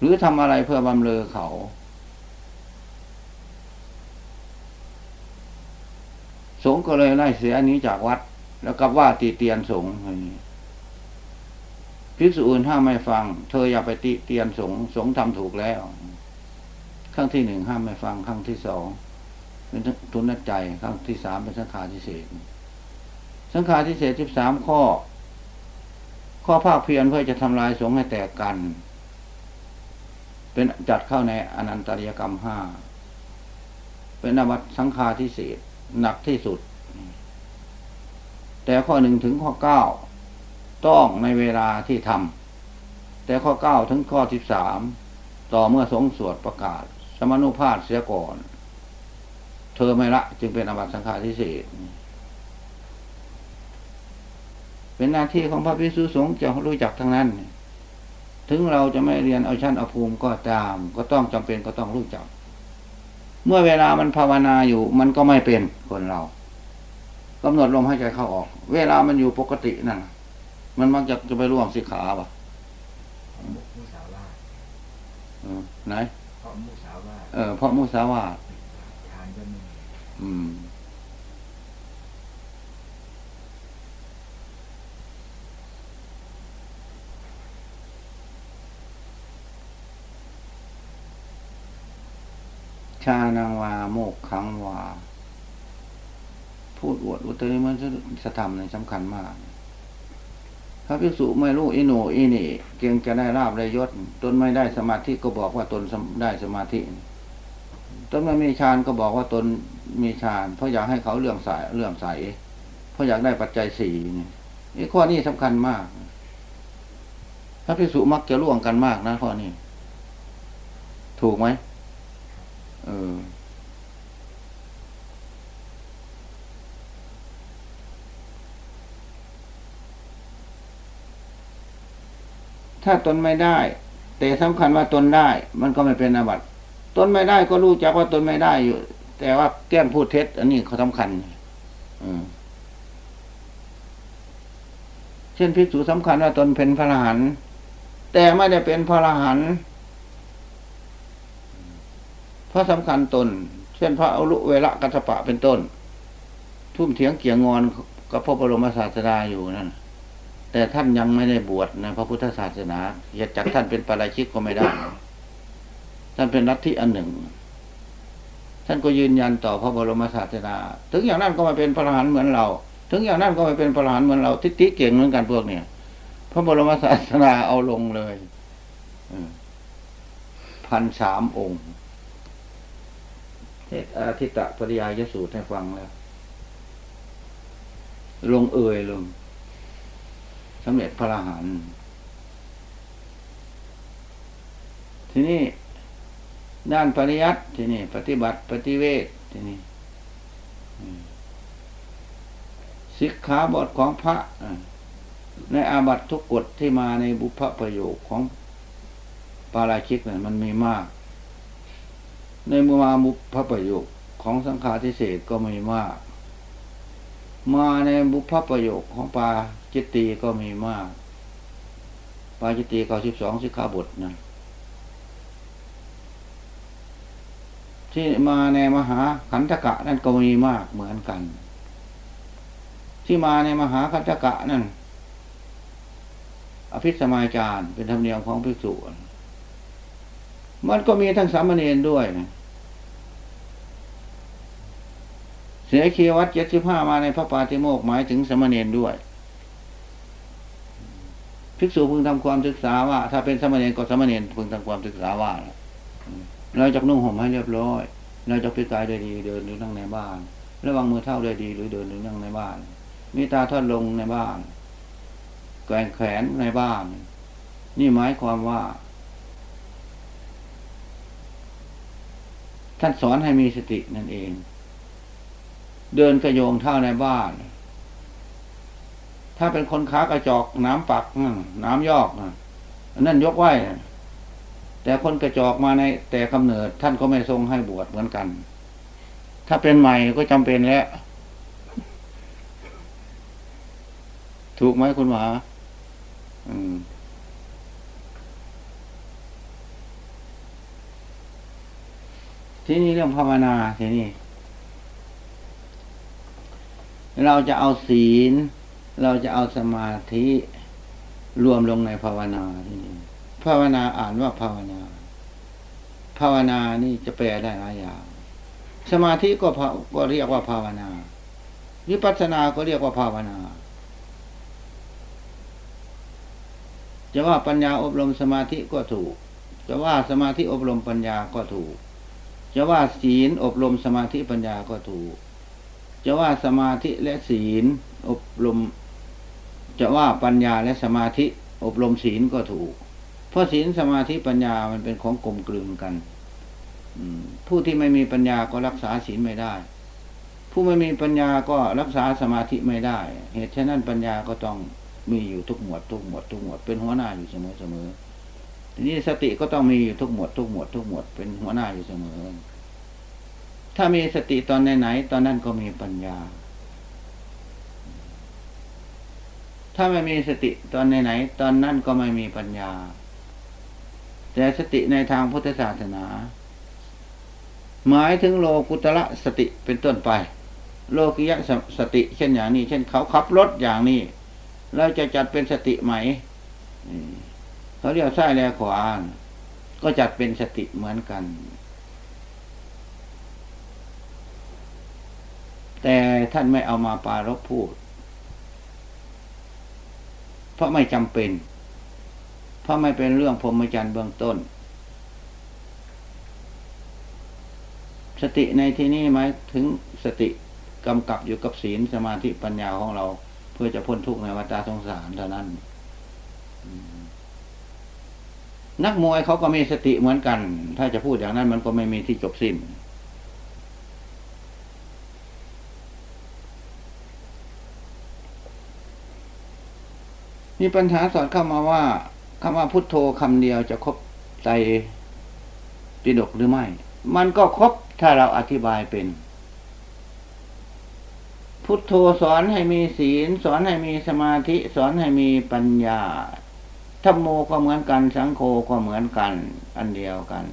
หรือทำอะไรเพื่อบำเรอเขา สงฆ์ก็เลยไล่เสียนี้จากวัด แล้วกับว่าตีเตียนสงฆ์อย่างนี้ภิกษุอื่นห้ามไม่ฟัง เธออย่าไปติเตียนสงฆ์สงฆ์ทำถูกแล้วครั้งที่หนึ่งห้ามไม่ฟังครั้งที่สองเป็นทุนนัดใจครั้งที่สามเป็นสังขารทิเศษสังขารทิเศษสิบสามข้อ ข้อภาคเพียรเพื่อจะทำลายสงฆ์ให้แตกกัน เป็นจัดเข้าในอนันตริยกรรมห้าเป็นนวัตสังขารทิเศษ หนักที่สุด แต่ข้อหนึ่งถึงข้อเก้าต้องในเวลาที่ทำแต่ข้อเก้าถึงข้อสิบสามต่อเมื่อสงสวดประกาศ สมนุภาพเสียก่อน เธอไม่ละจึงเป็นอบัตสังฆาทิเศษเป็นหน้าที่ของพระพิสุสงฆ์จะรู้จักทั้งนั้น ถึงเราจะไม่เรียนเอาชั้นเอาภูมิก็ตาม ก็ต้องจำเป็นก็ต้องรู้จัก เมื่อเวลามันภาวนาอยู่ มันก็ไม่เป็นคนเรากำหนดลมให้ใจเข้าออก เวลามันอยู่ปกตินั่นมันมักจะจะไปร่วมสิขาปะมุสาวาทเออไหนเพราะมุสาวาทเออเพราะมุสาวาททานก็มีอืม ชานังวาโมกขังวา พูดอวดอุตริมันสธรรมในสำคัญมาก พระภิกษุไม่รู้อิโนอินี่เก่งจะได้ราบได้ยศ ตนไม่ได้สมาธิก็บอกว่าตนได้สมาธิ ตนไม่มีฌานก็บอกว่าตนมีฌาน เพราะอยากให้เขาเลื่อมใสเลื่อมใส เพราะอยากได้ปัจจัยสี่นี่ข้อนี้สำคัญมาก พระภิกษุมักจะล่วงกันมากนะข้อนี้ ถูกไหม เออ ถ้าตนไม่ได้ แต่สำคัญว่าตนได้ มันก็ไม่เป็นอาบัติตนไม่ได้ก็รู้จักว่าตนไม่ได้อยู่ แต่ว่าแกล้งพูดเท็จ อันนี้เขาสำคัญอืมเช่นภิกษุสำคัญว่าตนเป็นพระอรหันต์แต่ไม่ได้เป็นพระอรหันต์ พระสำคัญตน เช่นพระอรุเวละกัสปะเป็นต้น ทุ่มเถียงเกี่ยงงอนกับพระบรมศาสดาอยู่นั่นแต่ท่านยังไม่ได้บวชในพระพุทธศาสนาจะจักท่านเป็นปาราชิกก็ไม่ได้ ท่านเป็นรัฐที่อันหนึ่ง ท่านก็ยืนยันต่อพระบรมศาสนาถึงอย่างนั้นก็ไม่เป็นพระอรหันต์เหมือนเรา ถึงอย่างนั้นก็ไม่เป็นพระอรหันต์เหมือนเรา ทิฏฐิเก่งเหมือนกันพวกเนี่ย พระบรมศาสนาเอาลงเลยพันสามองค์ ศอาทิตะปริยายสูตรให้ฟังแล้ว ลงเอ่ยลงสำเร็จพระอรหันต์ทีนี้ด้านปริยัติทีนี้ปฏิบัติปฏิเวททีนี้สิกขาบทของพระในอาบัตทุกกฎที่มาในบุพประโยคของปาราชิกเนี่ยมันมีมาก ในมุมาบุพประโยคของสังฆาทิเศษก็มีมาก มาในบุพประโยคของปาจิตตีก็มีมาก ปาจิตตีเก้าสิบสองสิกขาบทนะที่มาในมหาขันธกะนั่นก็มีมากเหมือนกัน ที่มาในมหาขันธกะนั่นอภิสมัยจารย์เป็นธรรมเนียมของภิกษุ มันก็มีทั้งสามเณรด้วยนะเสียคีวัดเจ็ดสิบห้ามาในพระปาติโมกหมายถึงสามเณรด้วยภิกษุพึงทำความศึกษาว่า ถ้าเป็นสามเณรก็สามเณรพึงทำความศึกษาว่าเราจะนุ่งห่มให้เรียบร้อย เราจะพิกายโดยดีเดินหรือนั่งในบ้าน ระวังมือเท่าโดยดีหรือเดินหรือนั่งในบ้าน มีตาทอดลงในบ้าน แกงแขนในบ้าน นี่หมายความว่า ท่านสอนให้มีสตินั่นเอง เดินกระโยงเท่าในบ้าน ถ้าเป็นคนขากระจอกน้ำปักน้ำยอกนั่นอันนั่นยกไหวแต่คนกระจอกมาในแต่กำเนิด ท่านก็ไม่ทรงให้บวชเหมือนกัน ถ้าเป็นใหม่ก็จำเป็นแล้ว ถูกไหมคุณหมออืม ที่นี่เรื่องภาวนาทีนี่เราจะเอาศีล เราจะเอาสมาธิรวมลงในภาวนาที่นี่ภาวนาอ่านว่าภาวนา ภาวนานี่จะแปลได้หลายอย่าง สมาธิก็ก็เรียกว่าภาวนาวิปัสสนาก็เรียกว่าภาวนาจะว่าปัญญาอบรมสมาธิก็ถูก จะว่าสมาธิอบรมปัญญาก็ถูก จะว่าศีลอบรมสมาธิปัญญาก็ถูก จะว่าสมาธิและศีลอบรม จะว่าปัญญาและสมาธิอบรมศีลก็ถูก เพราะศีลสมาธิปัญญามันเป็นของกลมกลืนกันผู้ที่ไม่มีปัญญาก็รักษาศีลไม่ได้ ผู้ไม่มีปัญญาก็รักษาสมาธิไม่ได้ เหตุฉะนั้นปัญญาก็ต้องมีอยู่ทุกหมวดทุกหมวดทุกหมวดเป็นหัวหน้าอยู่เสมอเสมอ ทีนี้สติก็ต้องมีอยู่ทุกหมวดทุกหมวดทุกหมวดเป็นหัวหน้าอยู่เสมอ ถ้ามีสติตอนไหนๆตอนนั้นก็มีปัญญา ถ้าไม่มีสติตอนไหนๆตอนนั้นก็ไม่มีปัญญา แต่สติในทางพุทธศาสนา หมายถึงโลกุตระสติเป็นต้นไป โลกิยะสติ เช่นอย่างนี้ เช่นเขาขับรถอย่างนี้เราจะจัดเป็นสติไหม เขาเรียกซ้ายแลขวา ก็จัดเป็นสติเหมือนกัน แต่ท่านไม่เอามาปารบพูด เพราะไม่จำเป็น เพราะไม่เป็นเรื่องพรหมจรรย์เบื้องต้น สติในที่นี้หมายถึงสติกำกับอยู่กับศีลสมาธิปัญญาของเรา เพื่อจะพ้นทุกข์ในวัฏสงสารเท่านั้น นักมวยเขาก็มีสติเหมือนกัน ถ้าจะพูดอย่างนั้นมันก็ไม่มีที่จบสิ้น มีปัญหาสอนเข้ามาว่าคำว่าพุทโธคำเดียวจะครบใจปิดกหรือไม่ มันก็ครบถ้าเราอธิบายเป็น พุทโธสอนให้มีศีล สอนให้มีสมาธิ สอนให้มีปัญญา ธรรมโมก็เหมือนกัน สังโฆก็เหมือนกัน อันเดียวกัน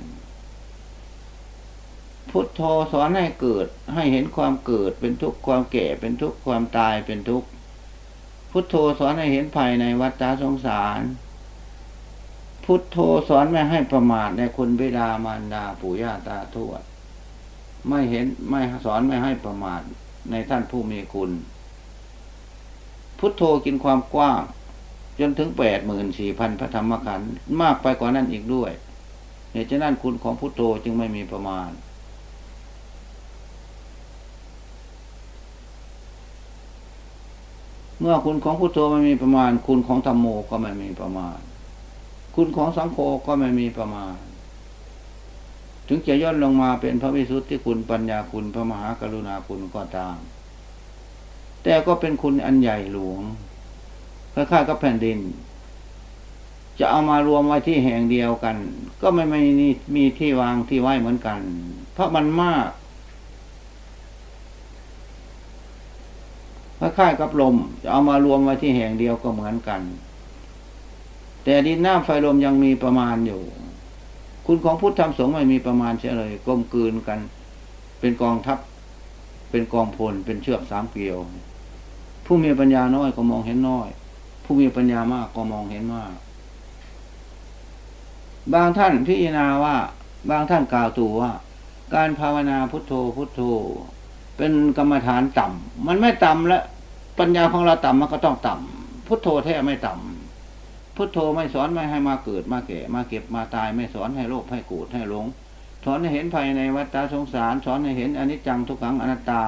พุทโธสอนให้เกิด ให้เห็นความเกิดเป็นทุกข์ความแก่เป็นทุกข์ความตายเป็นทุกข์พุทโธสอนให้เห็นภายในวัฏสงสาร พุทโธสอนไม่ให้ประมาทในคุณบิดามารดาปู่ย่าตาทวดไม่เห็นไม่สอนไม่ให้ประมาทในท่านผู้มีคุณ พุทโธกินความกว้าง จนถึงแปดหมื่นสี่พันพระธรรมขันธ์มากไปกว่านั้นอีกด้วยเหตุฉะนั้นคุณของพุทโธจึงไม่มีประมาณ เมื่อคุณของพุทโธไม่มีประมาณ คุณของธรรมโมก็ไม่มีประมาณ คุณของสังโฆก็ไม่มีประมาณ ถึงจะย่นลงมาเป็นพระวิสุทธิคุณปัญญาคุณพระมหากรุณาคุณก็ตาม แต่ก็เป็นคุณอันใหญ่หลวง คล้ายๆกับแผ่นดิน จะเอามารวมไว้ที่แห่งเดียวกัน ก็ไม่ไม่มีที่วางที่ไว้เหมือนกัน เพราะมันมากคล้ายๆกับลม จะเอามารวมไว้ที่แห่งเดียวก็เหมือนกัน แต่ดินน้ำไฟลมยังมีประมาณอยู่ คุณของพุทธธรรมสงฆ์ไม่มีประมาณเช่เลยกลมกลืนกัน เป็นกองทัพ เป็นกองพล เป็นเชือกสามเกลียว ผู้มีปัญญาน้อยก็มองเห็นน้อย ผู้มีปัญญามากก็มองเห็นมากบางท่านพิจารณาว่า บางท่านกล่าวตัวว่า การภาวนาพุทโธพุทโธ เป็นกรรมฐานต่ำมันไม่ต่ำแล้วปัญญาของเราต่ำมันก็ต้องต่ำพุทโธแท้ไม่ต่ำพุทโธไม่สอนไม่ให้มาเกิดมาแก่ มาเก็บมาตายไม่สอนให้โลภให้โกรธให้หลงสอนให้เห็นภายในวัฏสงสาร สอนให้เห็นอนิจจังทุกขังอนัตตา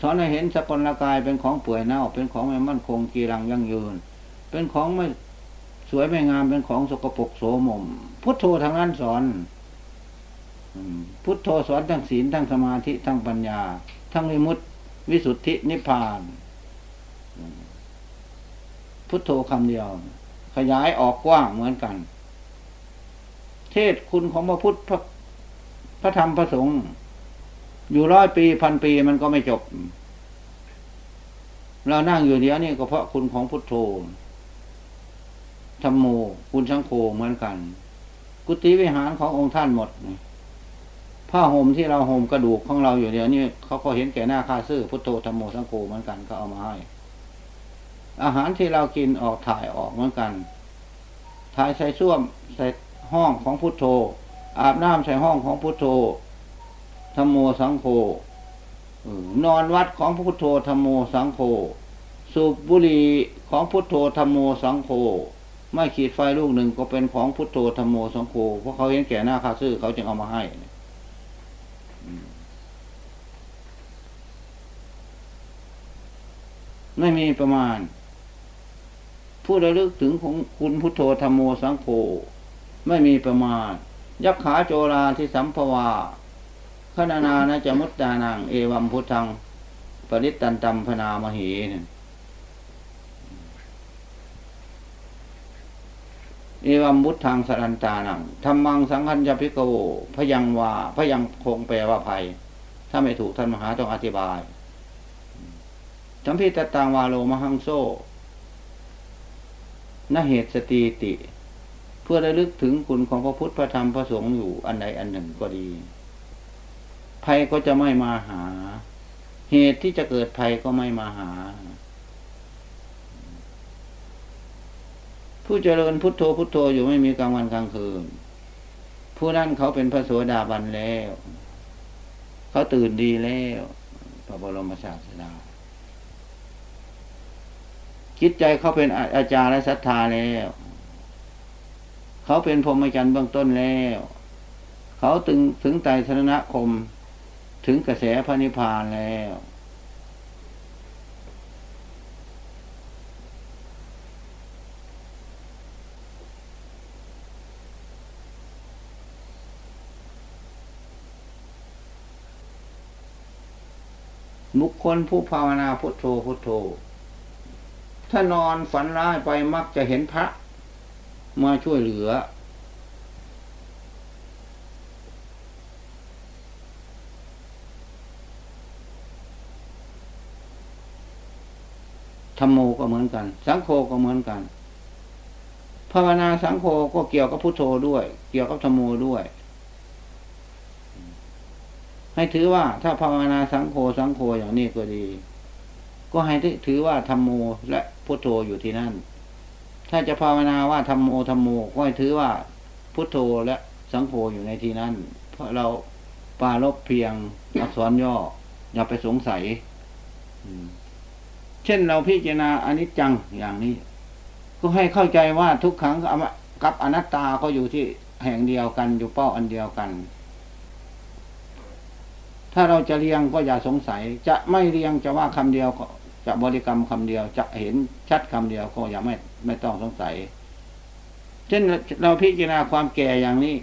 สอนให้เห็นสกลกายเป็นของเปื่อยเน่าเป็นของไม่มั่นคงกีรังยั่งยืน เป็นของไม่สวยไม่งามเป็นของสกปรกโสมม พุทโธทางนั้นสอนพุทโธสอนทั้งศีลทั้งสมาธิทั้งปัญญา ทั้งวิมุตติวิสุทธินิพพาน พุทโธคำเดียว ขยายออกกว้างเหมือนกัน เทศคุณของพระพุทธพระพระธรรมพระสงฆ์อยู่ร้อยปีพันปีมันก็ไม่จบ เรานั่งอยู่เดียวนี่ก็เพราะคุณของพุทโธ ธรรมโมคุณสังโฆเหมือนกัน กุฏิวิหารขององค์ท่านหมดผ้าห่มที่เราห่มกระดูกของเราอยู่เดี๋ยวนี่เขาก็เห็นแก่หน้าค่าซื่อพุทโธธรรมโมสังโฆเหมือนกันเขาเอามาให้ อาหารที่เรากินออกถ่ายออกเหมือนกัน ถ่ายใส่ส้วมใส่ห้องของพุทโธ อาบน้ำใส่ห้องของพุทโธธรรมโมสังโฆนอนวัดของพุทโธธรรมโมสังโฆสูบบุหรี่ของพุทโธธรรมโมสังโฆ ไม่ขีดไฟลูกหนึ่งก็เป็นของพุทโธธรรมโมสังโฆเพราะเขาเห็นแก่หน้าคาซื่อเขาจึงเอามาให้ไม่มีประมาณ ผู้ระลึกถึงของคุณพุทโธธรรมโมสังโฆไม่มีประมาณ ยักขาโจราที่สัมภวาขณานานะจะมุตตานัง เอวัมพุทธัง ปริตตันตัมพนามเหเนี่ย เอวัมบุตทางสรันตานังธรรมังสังคัญจะพิกโวพยังวาพยังคงแปลว่าภัย ถ้าไม่ถูกท่านมหาต้องอธิบายสัมพิตตังวาโลมหังโซนเหตุสติติ เพื่อได้ลึกถึงคุณของพระพุทธพระธรรมพระสงฆ์อยู่อันใดอันหนึ่งก็ดี ภัยก็จะไม่มาหา เหตุที่จะเกิดภัยก็ไม่มาหา ผู้เจริญพุทโธพุทโธอยู่ไม่มีกลางวันกลางคืน ผู้นั้นเขาเป็นพระโสดาบันแล้ว เขาตื่นดีแล้ว พระบรมศาสดาคิดใจเขาเป็นอาจารย์และศรัทธาแล้ว เขาเป็นพรหมจรรย์เบื้องต้นแล้ว เขาถึงถึงไตรสรณคม ถึงกระแสพระนิพพานแล้ว บุคคลผู้ภาวนาพุทโธพุทโธ ถ้านอนฝันร้ายไปมักจะเห็นพระ มาช่วยเหลือ ธรรมโมก็เหมือนกัน สังโฆก็เหมือนกัน ภาวนาสังโฆก็เกี่ยวกับพุทโธด้วย เกี่ยวกับธรรมโมด้วย ให้ถือว่าถ้าภาวนาสังโฆสังโฆอย่างนี้ก็ดี ก็ให้ถือว่าธรรมโมและพุทโธอยู่ที่นั่น ถ้าจะภาวนาว่าธรรมโมธรรมโมก็ให้ถือว่าพุทโธและสังโฆอยู่ในที่นั้นเพราะเราปาลบเพียงอักษรย่อ อย่าไปสงสัยเช่นเราพิจารณาอนิจจังอย่างนี้ ก็ให้เข้าใจว่าทุกครั้งกับอนัตตาก็อยู่ที่แห่งเดียวกันอยู่เป้าอันเดียวกัน ถ้าเราจะเรียงก็อย่าสงสัย จะไม่เรียงจะว่าคำเดียวก็จะบริกรรมคำเดียว จะเห็นชัดคำเดียวก็อย่าไม่ไม่ต้องสงสัย เช่นเราพิจารณาความแก่อย่างนี้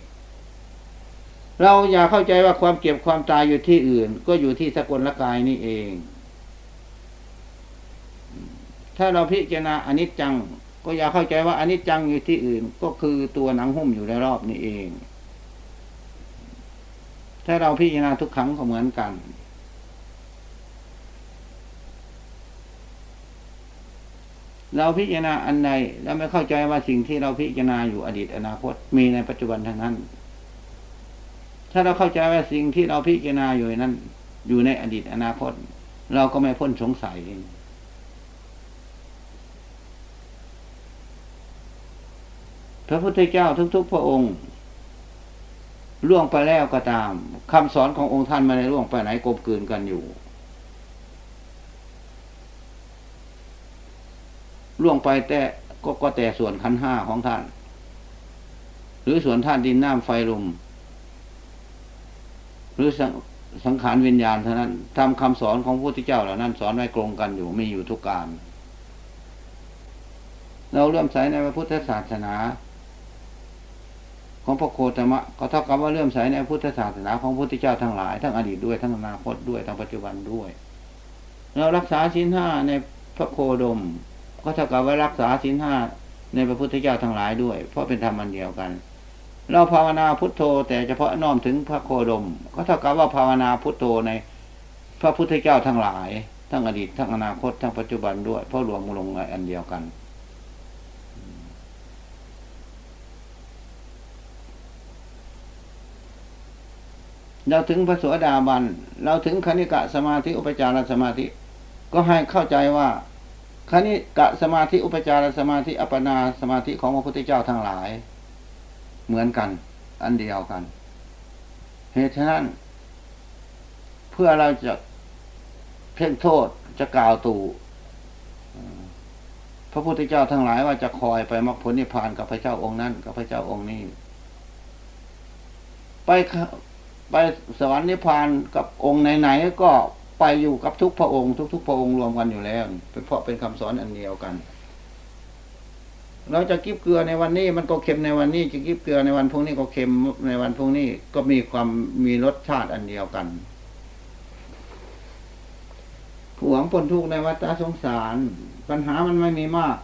เราอย่าเข้าใจว่าความเก็บความตายอยู่ที่อื่น ก็อยู่ที่สกุลละกายนี่เอง ถ้าเราพิจารณาอนิจจัง ก็อย่าเข้าใจว่าอนิจจังอยู่ที่อื่น ก็คือตัวหนังหุ้มอยู่ในรอบนี้เอง ถ้าเราพิจารณาทุกครั้งก็เหมือนกัน เราพิจารณาอันใดแล้วไม่เข้าใจว่าสิ่งที่เราพิจารณาอยู่อดีตอนาคต มีในปัจจุบันทั้งนั้น ถ้าเราเข้าใจว่าสิ่งที่เราพิจารณาอยู่นั้น อยู่ในอดีตอนาคต เราก็ไม่พ้นสงสัยพระพุทธเจ้าทุกๆพระองค์ ล่วงไปแล้วก็ตามคำสอนขององค์ท่านม่ได้ล่วงไปไหนกลมกลืนกันอยู่ล่วงไปแต่ก็ก็แต่ส่วนขันห้าของท่าน หรือส่วนท่านดินน้ำไฟลมหรือสังขารวิญญาณเท่านั้นทำคำสอนของพระพุทธเจ้าเหล่านั้น สอนไว้กลงกันอยู่มีอยู่ทุกการ เราเริ่มใส่ในพระพุทธศาสนา ของพระโคตมะก็เท่ากับว่าเลื่อมใสในพุทธศาสนาของพระพุทธเจ้าทั้งหลายทั้งอดีตด้วยทั้งอนาคตด้วยทั้งปัจจุบันด้วย เรารักษาชิ้นห้าในพระโคดม ก็เท่ากับว่ารักษาศีลห้าในพระพุทธเจ้าทั้งหลายด้วย เพราะเป็นธรรมอันเดียวกัน เราภาวนาพุทโธ แต่เฉพาะน้อมถึงพระโคดม ก็เท่ากับว่าภาวนาพุทโธในพระพุทธเจ้าทั้งหลาย ทั้งอดีตทั้งอนาคตทั้งปัจจุบันด้วย เพราะรวมลงในอันเดียวกัน เราถึงพระสวสดาบัน เราถึงคณิกะสมาธิอุปจารสมาธิ ก็ให้เข้าใจว่าคณิกะสมาธิอุปจารสมาธิอัปปนาสมาธิของพระพุทธเจ้าทั้งหลาย เหมือนกัน อันเดียวกัน เหตุฉะนั้น เพื่อเราจะเพ่งโทษจะกล่าวตู่พระพุทธเจ้าทั้งหลายว่าจะคอยไปมรรคผลนิพพานกับพระเจ้าองค์นั้น กับพระเจ้าองค์นี้ ไป ไปสวรรค์นิพพานกับองค์ไหนๆก็ไปอยู่กับทุกพระองค์ ทุก ๆ พระองค์รวมกันอยู่แล้วเป็นเพราะเป็นคำสอนอันเดียวกัน เราจะกิบเกลือในวันนี้มันก็เค็มในวันนี้ จะกิบเกลือในวันพรุ่งนี้ก็เค็มในวันพรุ่งนี้ก็มีความมีรสชาติอันเดียวกันผู้หวังพ้นทุกข์ในวัฏสงสาร ปัญหามันไม่มีมาก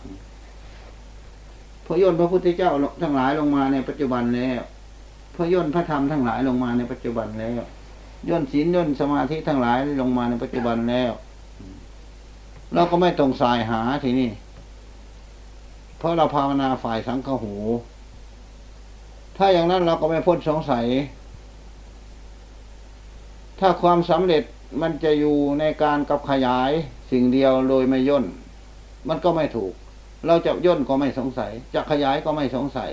พระยนต์พระพุทธเจ้าทั้งหลายลงมาในปัจจุบันแล้ว พระย่นพระธรรมทั้งหลายลงมาในปัจจุบันแล้ว ย่นศีลย่นสมาธิทั้งหลายลงมาในปัจจุบันแล้วเราก็ไม่ตรงสายหาทีนี้เพราะเราภาวนาฝ่ายสังฆหู ถ้าอย่างนั้นเราก็ไม่พ้นสงสัย ถ้าความสำเร็จมันจะอยู่ในการกับขยายสิ่งเดียวโดยไม่ย่น มันก็ไม่ถูก เราจะย่นก็ไม่สงสัย จะขยายก็ไม่สงสัย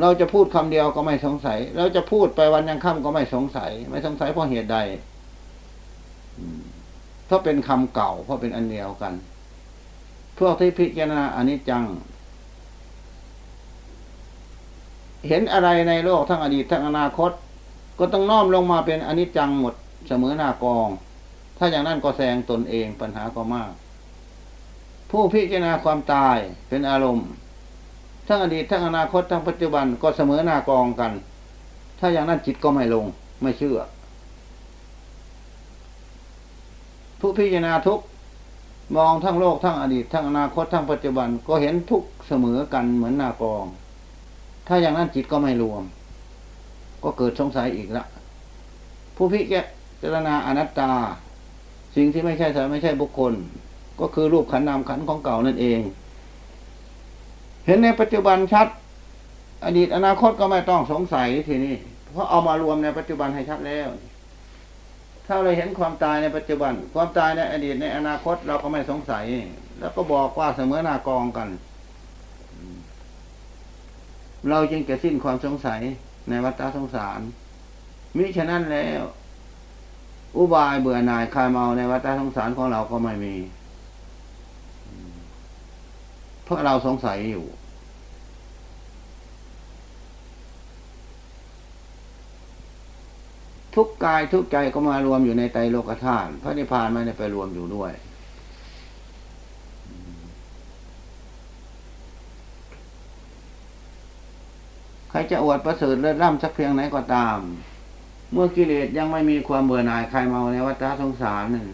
เราจะพูดคำเดียวก็ไม่สงสัย เราจะพูดไปวันยังค่ำก็ไม่สงสัย ไม่สงสัยเพราะเหตุใดเพราะเป็นคำเก่าเพราะเป็นอันเดียวกัน พวกที่พิจารณาอนิจจัง เห็นอะไรในโลกทั้งอดีตทั้งอนาคต ก็ต้องน้อมลงมาเป็นอนิจจังหมดเสมอหน้ากอง ถ้าอย่างนั้นก็แซงตนเองปัญหาก็มาก ผู้พิจารณาความตายเป็นอารมณ์ ทั้งอดีตทั้งอนาคตทั้งปัจจุบันก็เสมอหน้ากองกัน ถ้าอย่างนั้นจิตก็ไม่ลงไม่เชื่อ ผู้พิจารณาทุกมองทั้งโลกทั้งอดีตทั้งอนาคตทั้งปัจจุบันก็เห็นทุกเสมอกันเหมือนหน้ากอง ถ้าอย่างนั้นจิตก็ไม่รวม ก็เกิดสงสัยอีกละผู้พิจารณาอนัตตา สิ่งที่ไม่ใช่สารไม่ใช่บุคคล ก็คือรูปขันนามขันของเก่านั่นเอง เห็นในปัจจุบันชัด อดีตอนาคตก็ไม่ต้องสงสัยทีนี้เพราะเอามารวมในปัจจุบันให้ชัดแล้ว ถ้าเราเห็นความตายในปัจจุบัน ความตายในอดีตในอนาคตเราก็ไม่สงสัย แล้วก็บอกว่าเสมอหน้ากองกัน เราจึงจะสิ้นความสงสัยในวัฏสงสารมิฉะนั้นแล้ว อุบายเบื่อหน่ายคลายเมาในวัฏสงสารของเราก็ไม่มี ราะเราสงสัยอยู่ ทุกกายทุกใจก็มารวมอยู่ในไตโลกธาตุพระนิพพานไม่ได้ไปรวมอยู่ด้วยใครจะอวดประเสริฐเลิศล่ำสักเพียงไหนก็ตาม เมื่อกิเลสยังไม่มีความเบื่อหน่ายใครเมาในวัฏสงสารนั่น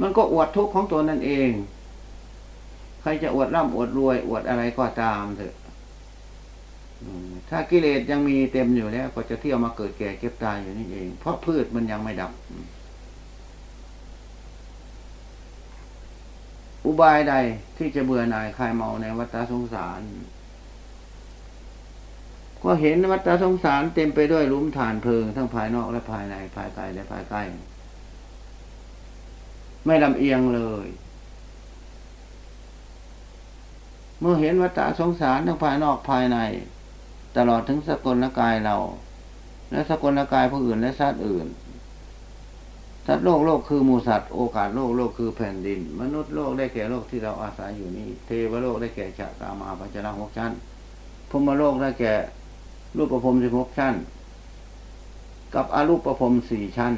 มันก็อวดทุกข์ของตัวนั่นเอง ใครจะอวดร่ำอวดรวย อวดอะไรก็ตามเถอะถ้ากิเลสยังมีเต็มอยู่แล้วก็จะเที่ยวมาเกิดแก่เก็บตายอยู่นี่เอง เพราะพืชมันยังไม่ดับ อุบายใดที่จะเบื่อหน่ายคลายเมาในวัฏสงสาร ก็เห็นวัฏสงสารเต็มไปด้วยลุ่มฐานเพลิง ทั้งภายนอกและภายในภายไกลและภายใกล้ ไม่ลำเอียงเลย เมื่อเห็นวัฏสงสารทั้งภายนอกภายใน ตลอดถึงสกลกายเรา และสกลกายผู้อื่นและสัตว์อื่น สัตว์โลกโลกคือมูสัตว์โอกาสโลกโลกคือแผ่นดิน มนุษย์โลกได้แก่โลกที่เราอาศัยอยู่นี้เทวโลกได้แก่จักรามาปัจจาหกชั้นพรมโลกได้แก่รูปประพรมสิบหกชั้น กับอรูปประพรมสี่ชั้น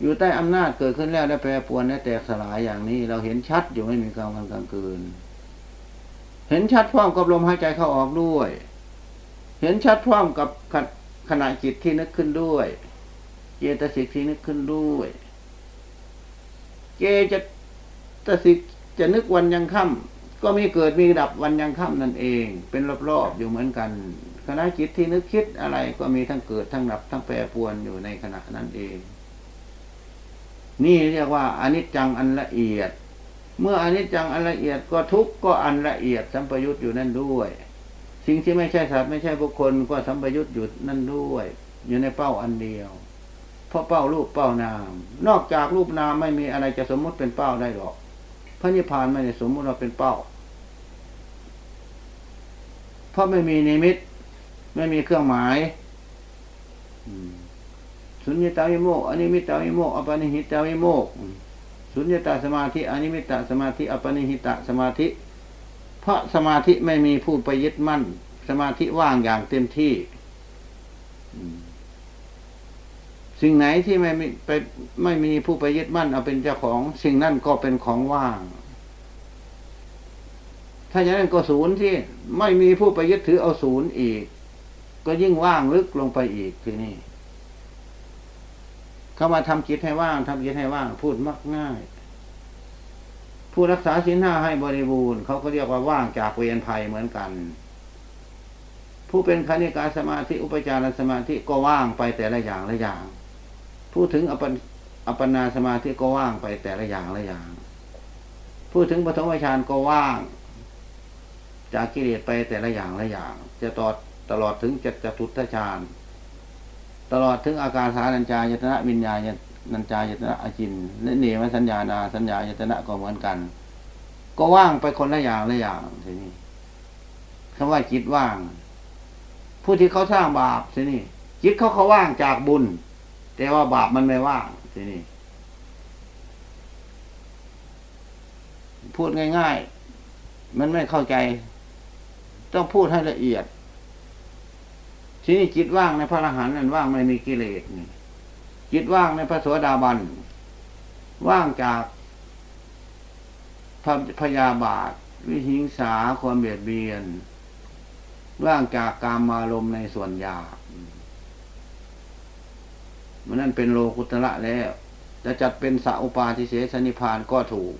อยู่ใต้อำนาจเกิดขึ้นแล้วได้แปรปวนได้แตกสลายอย่างนี้ เราเห็นชัดอยู่ไม่มีกลางวันกลางคืน เห็นชัดพร้อมกับลมหายใจเข้าออกด้วย เห็นชัดพร้อมกับขณะจิตที่นึกขึ้นด้วย เจตสิกที่นึกขึ้นด้วยเกจะตสิกจะนึกวันยังค่ำก็มีเกิดมีดับวันยังค่ำนั่นเอง เป็นรอบๆอยู่เหมือนกันขณะจิตที่นึกคิดอะไรก็มีทั้งเกิดทั้งดับทั้งแปรปวนอยู่ในขณะนั้นเอง นี่เรียกว่าอนิจจังอันละเอียด เมื่ออนิจจังอันละเอียดก็ทุกข์ก็อันละเอียดสัมปยุตอยู่นั่นด้วย สิ่งที่ไม่ใช่สัตว์ไม่ใช่บุคคลก็สัมปยุตอยู่นั่นด้วย อยู่ในเป้าอันเดียว เพราะเป้ารูปเป้านาม นอกจากรูปนามไม่มีอะไรจะสมมุติเป็นเป้าได้หรอก พระนิพพานไม่ได้สมมุติเราเป็นเป้า เพราะไม่มีนิมิต ไม่มีเครื่องหมาย อืม สุญญตวิโมกข์ อนิมิตตวิโมกข์ อัปปณิหิตวิโมกข์ สุญญตสมาธิอนิมิตตสมาธิ อัปปณิหิตสมาธิ เพราะสมาธิไม่มีผู้ไปยึดมั่น สมาธิว่างอย่างเต็มที่สิ่งไหนที่ไม่มีไปไม่มีผู้ไปยึดมั่นเอาเป็นเจ้าของ สิ่งนั้นก็เป็นของว่าง ถ้าอย่างนั้นก็ศูนย์ที่ไม่มีผู้ไปยึดถือเอาศูนย์อีก ก็ยิ่งว่างลึกลงไปอีกทีนี่ เข้ามาทำจิตให้ว่างทำจิตให้ว่าง พูดมักง่าย ผู้รักษาศีลห้าให้บริบูรณ์เขาก็เรียกว่าว่างจากเวรภัยเหมือนกัน ผู้เป็นคณิกาสมาธิอุปจารสมาธิก็ว่างไปแต่ละอย่างละอย่าง พูดถึงอปนอัปนาสมาธิก็ว่างไปแต่ละอย่างละอย่าง พูดถึงปฐมฌานก็ว่าง จากกิเลสไปแต่ละอย่างละอย่าง จะตอดตลอดถึงจจตุทฌาน ตลอดถึงอาการสารัญจายตนะวิญญาณนัญจายตนะอจินและเนวสัญญานาสัญญายตนะก็เหมือนกัน ก็ว่างไปคนละอย่างละอย่างทีนี้คำว่าจิตว่าง ผู้ที่เขาสร้างบาปทีนี้จิตเขาเขาว่างจากบุญ แต่ว่าบาปมันไม่ว่างทีนี้พูดง่าย ๆ มันไม่เข้าใจ ต้องพูดให้ละเอียด ทีนี้จิตว่างในพระอรหันต์นั้นว่างไม่มีกิเลสนี่จิตว่างในพระโสดาบัน ว่างจากพพยาบาท วิหิงสาความเบียดเบียน ว่างจากกามารมณ์ในส่วนยามันนั่นเป็นโลกุตระแล้ว จะจัดเป็นสัอุปาทิเสสนิพานก็ถูก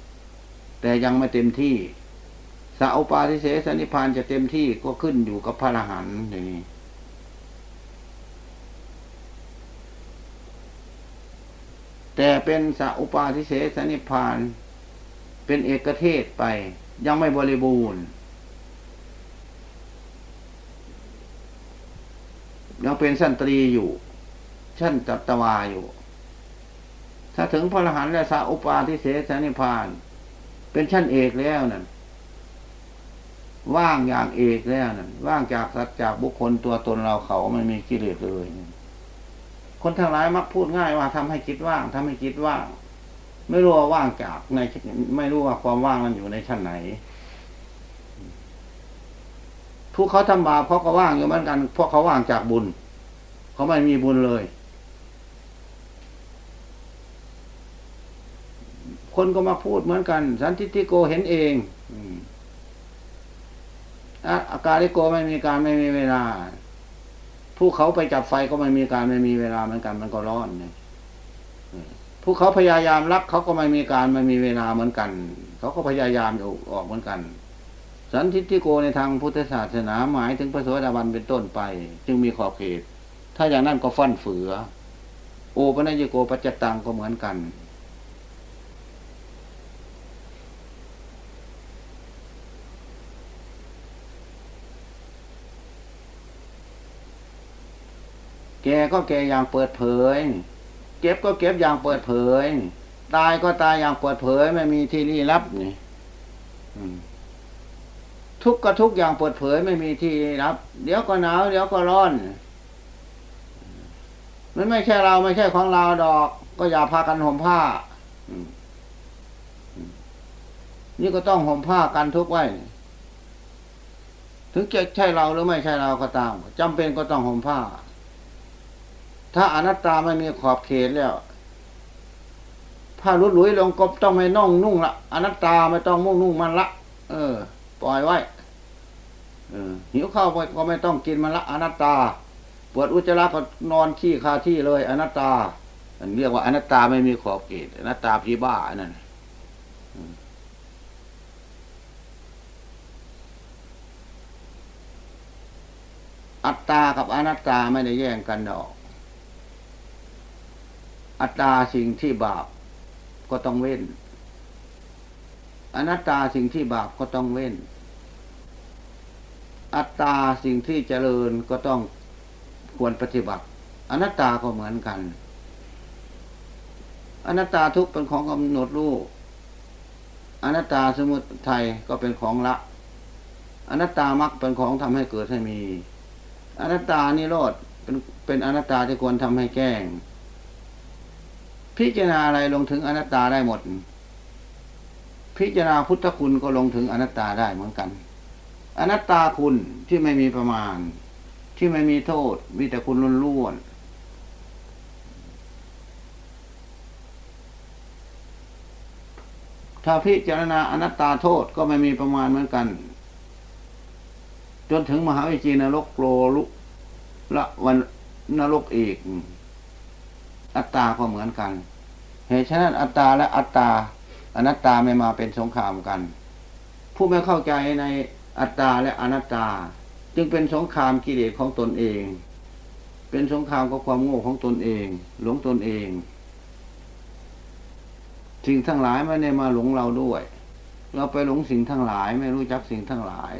แต่ยังไม่เต็มที่สัอุปาทิเสสนิพานจะเต็มที่ก็ขึ้นอยู่กับพระอรหันต์อย่างนี้ แต่เป็นสัอุปาทิเสสนิพาน เป็นเอกเทศไป ยังไม่บริบูรณ์ ยังเป็นสั้นตรีอยู่ ชั้นจัตวาอยู่ ถ้าถึงพระรหันต์และสัอุปาทิเสสนิพาน เป็นชั้นเอกแล้วนั่นว่างอย่างเอกแล้วนั่นว่างจากสัตว์จากบุคคลตัวตนเราเขาไม่มีกิเลสเลย คนทั้งหลายมักพูดง่ายว่าทำให้จิตว่างทำให้จิตว่าง ไม่รู้ว่าว่างจากในไม่รู้ว่าความว่างนั้นอยู่ในชั้นไหนผู้เขาทำบาปเขาก็ว่างอยู่เหมือนกัน เพราะเขาว่างจากบุญ เขาไม่มีบุญเลย คนก็มาพูดเหมือนกัน สันติติโกเห็นเองออาการลิโกไม่มีการไม่มีเวลา ผู้เขาไปจับไฟก็ไม่มีการไม่มีเวลาเหมือนกันมันก็ร้อนเนี่ยผู้เขาพยายามรักเขาก็ไม่มีการไม่มีเวลาเหมือนกัน เขาก็พยายามอยู่ออกเหมือนกัน สันทิฏฐิโกในทางพุทธศาสนาหมายถึงพระโสดาบันเป็นต้นไป จึงมีขอบเขต ถ้าอย่างนั้นก็ฟั่นเฟือ โอปนัญญโกปัจจตังก็เหมือนกัน แก่ก็แก่อย่างเปิดเผย เก็บก็เก็บอย่างเปิดเผย ตายก็ตายอย่างเปิดเผย ไม่มีที่ลี้ลับนี่ทุกก็ทุกอย่างเปิดเผยไม่มีที่ลี้ลับ เดี๋ยวก็หนาวเดี๋ยวก็ร้อน มันไม่ใช่เราไม่ใช่ของเราดอก ก็อย่าพากันห่มผ้านี่ก็ต้องห่มผ้ากันทุกไว้ ถึงจะใช่เราหรือไม่ใช่เราก็ตามจำเป็นก็ต้องห่มผ้า ถ้าอนัตตาไม่มีขอบเขตแล้วผ้ารุดหลุยลงกบต้องไม่น่องนุ่งละอนัตตาไม่ต้องมุ่งนุ่งมันละ เออ ปล่อยไว้หิวข้าวก็ไม่ต้องกินมันละ อนัตตาปวดอุจจาระก็นอนขี้คาที่เลย อนัตตาอันเรียกว่าอนัตตาไม่มีขอบเขตอนัตตาพีบ้าอันนั้นอัตตากับอนัตตาไม่ได้แย่งกันดอก อัตตาสิ่งที่บาปก็ต้องเว้น อนัตตาสิ่งที่บาปก็ต้องเว้น อัตตาสิ่งที่เจริญก็ต้องควรปฏิบัติ อนัตตาก็เหมือนกัน อนัตตาทุกเป็นของกำหนดรู้อนัตตาสมุทัยก็เป็นของละ อนัตตามรรคเป็นของทำให้เกิดให้มี อนัตตานิโรธเป็นเป็นอนัตตาที่ควรทำให้แก้ง พิจารณาอะไรลงถึงอนัตตาได้หมด พิจารณาพุทธคุณก็ลงถึงอนัตตาได้เหมือนกัน อนัตตาคุณที่ไม่มีประมาณ ที่ไม่มีโทษ มีแต่คุณล้วนถ้าพิจารณาอนัตตาโทษก็ไม่มีประมาณเหมือนกัน จนถึงมหาวิจีนรกโกรลุละวันนรกอีก อัตตาก็เหมือนกัน เหตุฉะนั้นอัตตาและอัตตาอนัตตาไม่มาเป็นสงครามกัน ผู้ไม่เข้าใจในอัตตาและอนัตตา จึงเป็นสงครามกิเลสของตนเอง เป็นสงครามกับความโง่ของตนเอง หลงตนเองสิ่งทั้งหลายไม่ได้มาหลงเราด้วย เราไปหลงสิ่งทั้งหลาย ไม่รู้จักสิ่งทั้งหลาย